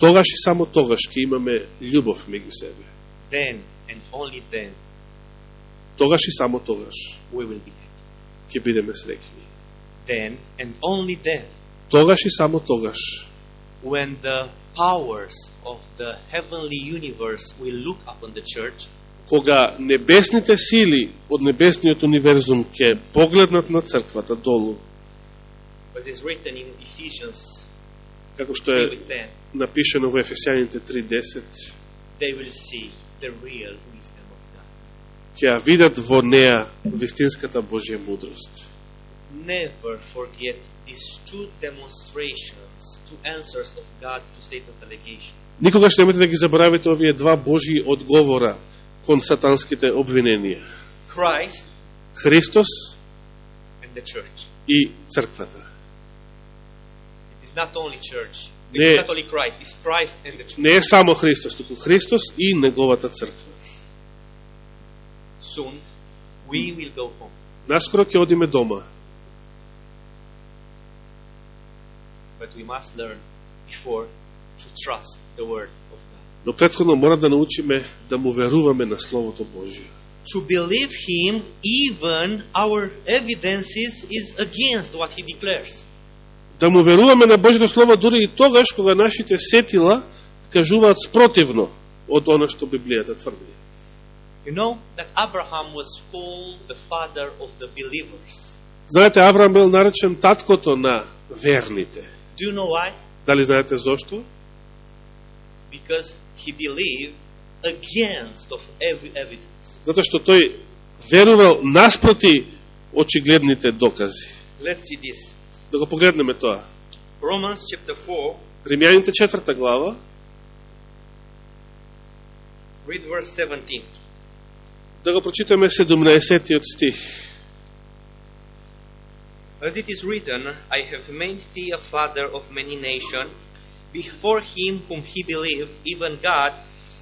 Тогаш и само тогаш ќе имаме љубов меѓу себе. Then and only then Тогаш и само тогаш we will be. Ќе бидеме среќни. Then and only then Тогаш и само тогаш when the powers of the heavenly universe will look upon the church кога небесните сили од небесниот универзум ќе погледнат на црквата долу, as is written in Ephesians како што 3 е 10 напишено во Ефесијаните 3.10, they will see the real wisdom God. Ќе ја видат во неа вистинската Божја мудрост. Never forget these two demonstrations, two answers of God to Satan's allegation. Никогаш немете да ги заборавите овие два Божји одговора кон сатанските обвиненија. Christ Христос and the church. и црквата. It is not only church. It Не. is not only Christ. It's Christ and the church. Не е само Христос, туку Христос и неговата црква. Soon we will go home. Наскоро ќе одиме дома, But we must learn before to trust the word of God. но предходно мора да научиме да му веруваме на Словото Божие. To believe him even our evidences is against what he declares. Да му веруваме на Божјето Слово дури и тогаш кога нашите сетила кажуваат спротивно од она што Библијата тврди. You know that Abraham was called the father of the believers. Знаете, Авраам бил наречен таткото на верните. Do you know why? Дали знаете зошто? Because he believed against of every evidence. Затоа што тој верувал наспроти очигледните докази. Let's see this. Да го погледнеме тоа. Romans chapter 4, Римјаните четврта глава, read verse 17. Да го прочитаме 17 стих. As it is written, I have made thee a father of many nations, before him whom he believed, even God,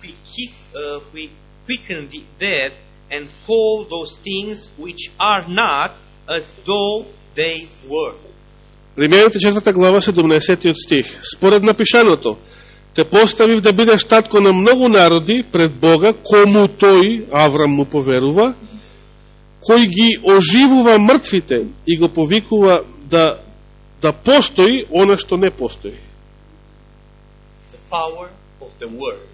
qui- uh, qui- quickened the dead, and called those things which are not as though they were. Римјаните четврта глава 17 стих. Според напишаното, те поставив да бидеш татко на многу народи пред Бога, кому тој, Аврам му поверува, кој ги оживува мртвите и го повикува да, да постои она што не постои. The power of the word,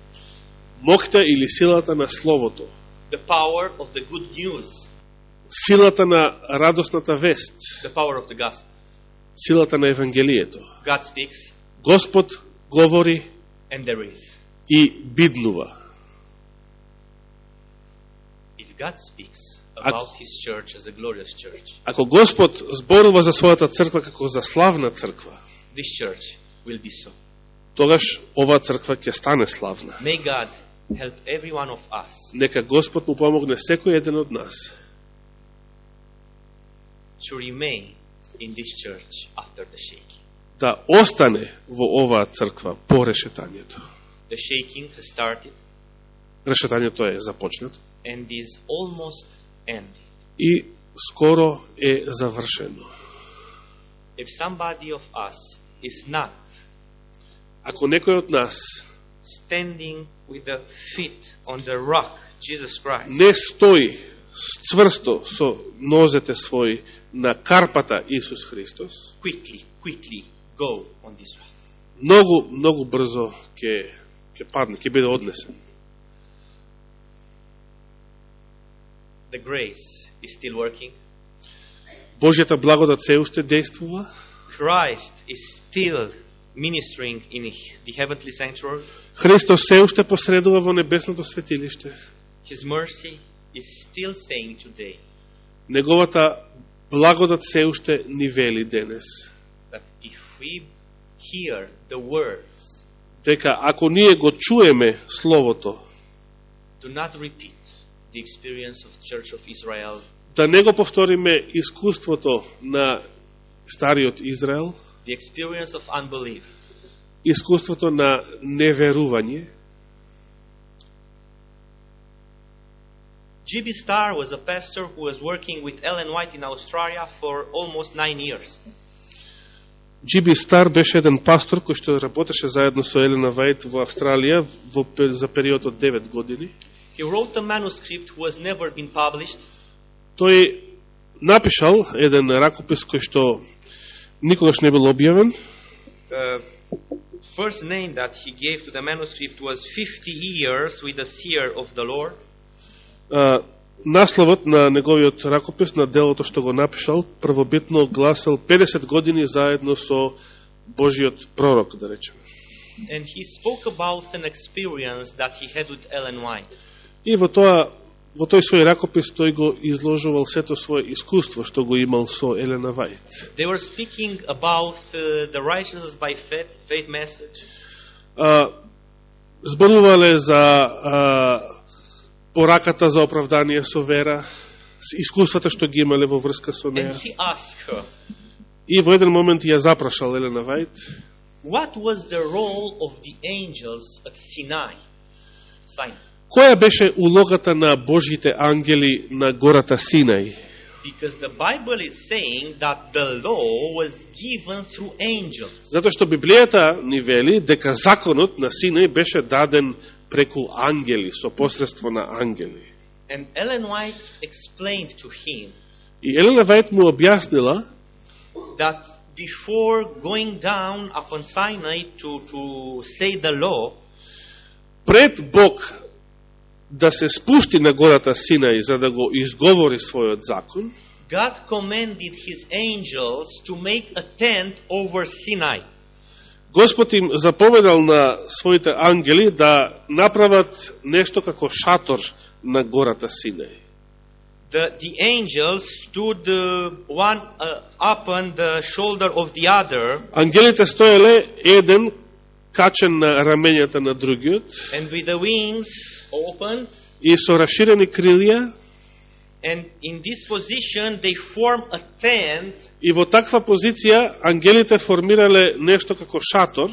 Мокта или силата на Словото, the power of the good news, силата на радосната вест, the power of the gospel. силата на Евангелието. God speaks, Господ говори and there is. и биднува. If God speaks about His church as a glorious church, Ако Господ зборува за својата црква како за славна црква, this church will be so. тогаш оваа црква ќе стане славна. May God help every one of us Нека Господ му помогне секој еден од нас to remain in this church after the shaking. Да остане во оваа црква по решетањето. The shaking has started Решетањето е започнато and is almost ending. и скоро е завршено. If somebody of us is not Ако некој од нас standing with the feet on the rock, Jesus Christ, не стои цврсто со нозете своји на карпата Исус Христос, quickly, quickly go on this rock. многу, многу брзо ќе ќе падне, ќе биде однесен. The grace is still working. Божјата благодат се уште действува, Christ is still ministering in the heavenly sanctuary. Христос се уште посредува во небесното светилиште. His mercy is still saying today Неговата благодат се уште ни вели денес. that if we hear the words, Дека ако ние го чуеме Словото, do not repeat the experience of Church of Israel да не го повториме искуството на стариот Израел, the experience of unbelief. искуството на неверување. G.B. Starr was a pastor who was working with Ellen White in Australia for almost nine years. Джиби Стар беше еден пастор кој што работеше заедно со Елена Вајт во Австралија во, за период од 9 години. He wrote a manuscript who has never been published, Тој напишал еден ракопис кој што никогаш не бил објавен. The first name that he gave to the manuscript was 50 Years with the Seer of the Lord. А, насловот на неговиот ракопис, на делото што го напишал, првобитно гласел 50 години заедно со Божиот пророк, да речеме. And he spoke about an experience that he had with Ellen White. И во тоа во тој свој ракопис тој го изложувал сето свое искуство што го имал со Елена Вајт. They were speaking about uh, the righteousness by faith, faith message. А, зборувале за а, пораката за оправдание со вера, искуствата што ги имале во врска со неа. И во еден момент ја запрашал Елена Вајт, What was the role of the angels at Sinai? Sinai. која беше улогата на Божите ангели на гората Синај? Because the Bible is saying that the law was given through angels. Затоа што Библијата ни вели дека законот на Синај беше даден преку ангели, со посредство на ангели. And Ellen White explained to him И Елена Вајт му објаснила that before going down upon Sinai to, to say the law, пред Бог да се спушти на гората Синај за да го изговори својот закон, God commanded his angels to make a tent over Sinai. Господ им заповедал на своите ангели да направат нешто како шатор на гората Синај. The, the angels stood uh, one uh, upon the shoulder of the other, Ангелите стоеле еден качен на рамењата на другиот and with the wings opened, и со расширени крилја and in this position they form a tent и во таква позиција ангелите формирале нешто како шатор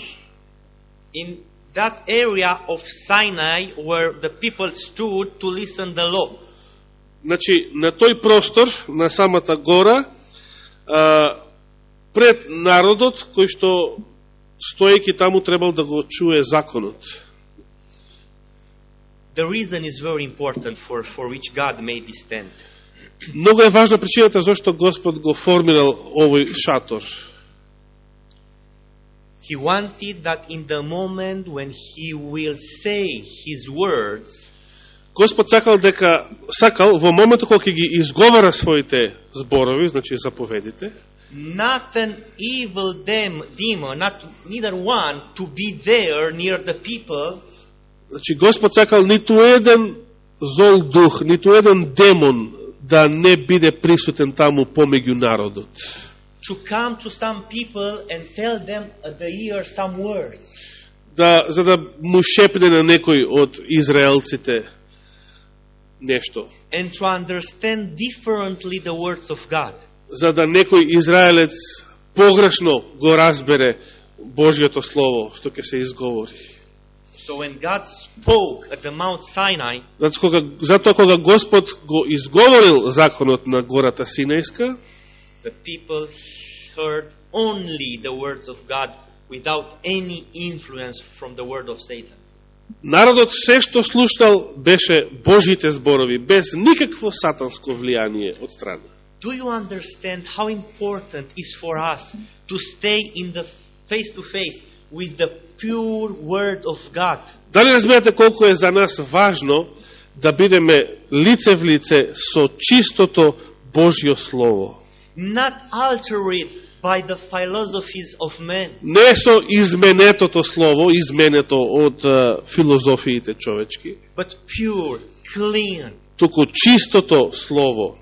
in that area of Sinai where the people stood to listen the law. Значи, на тој простор, на самата гора, а, пред народот, кој што стоејќи таму требал да го чуе законот. The reason is very important for, for which God made this tent. Многу е важна причината зашто Господ го формирал овој шатор. He wanted that in the moment when He will say His words, Господ сакал дека сакал во моментот кога ќе ги изговара своите зборови, значи заповедите, not an evil dem- demon, not neither one, to be there near the people, значи Господ сакал ниту еден зол дух, ниту еден демон да не биде присутен таму помеѓу народот. to come to some people and tell them at the ear some words. да, за да му шепне на некој од израелците нешто. and to understand differently the words of God. За да некој израелец погрешно го разбере Божиото Слово, што ќе се изговори. So when God spoke at the Mount Sinai, Затоа кога, затоа кога Господ го изговорил законот на гората Синајска, the people heard only the words of God without any influence from the word of Satan. народот се што слушал беше Божите зборови, без никакво сатанско влијание од страна. Do you understand how important is for us to stay in the face to face with the pure word of God? Дали разбирате колку е за нас важно да бидеме лице в лице со чистото Божјо Слово? Not altered by the philosophies of men. Не со изменетото Слово, изменето од филозофиите човечки, but pure, clean, туку чистото Слово,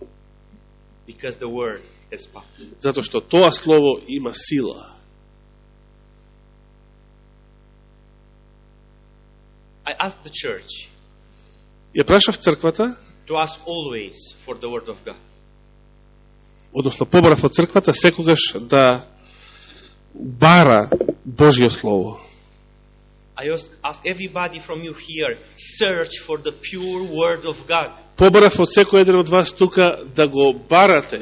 because the word has power. затоа што тоа Слово има сила. I ask the church Ја прашав црквата to ask always for the word of God. односно побрав од црквата, секогаш да бара Божјо Слово. I ask, ask everybody from you here, search for the pure word of God. Побарав од секој еден од вас тука да го барате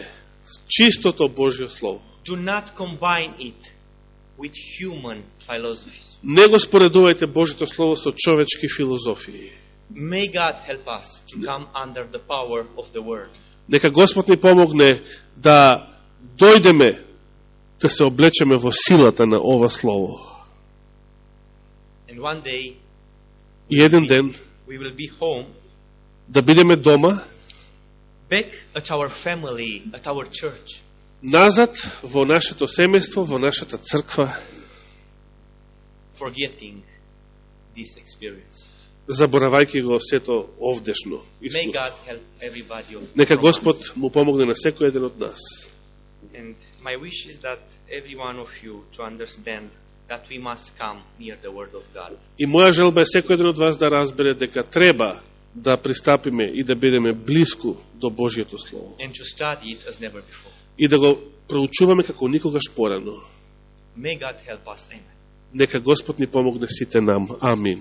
чистото Божјо Слово. Do not combine it with human philosophies. Не го споредувајте Божјото Слово со човечки филозофии. May God help us to come under the power of the word. Нека Господ ни помогне да дојдеме да се облечеме во силата на ова Слово. And one day И еден ден we will be home, да бидеме дома, back at our family, at our church, назад во нашето семејство, во нашата црква, forgetting this experience. заборавајќи го сето овдешно May искуство. God help everybody. of- Нека. Господ му помогне на секој еден од нас. And my wish is that every one of you to understand that we must come near the Word of God. И моја желба е секој еден од вас да разбере дека треба да пристапиме и да бидеме блиску до Божиото Слово. and to study it as never before. И да го проучуваме како никогаш порано. May God help us. Amen. Нека Господ ни помогне сите нам. Амин.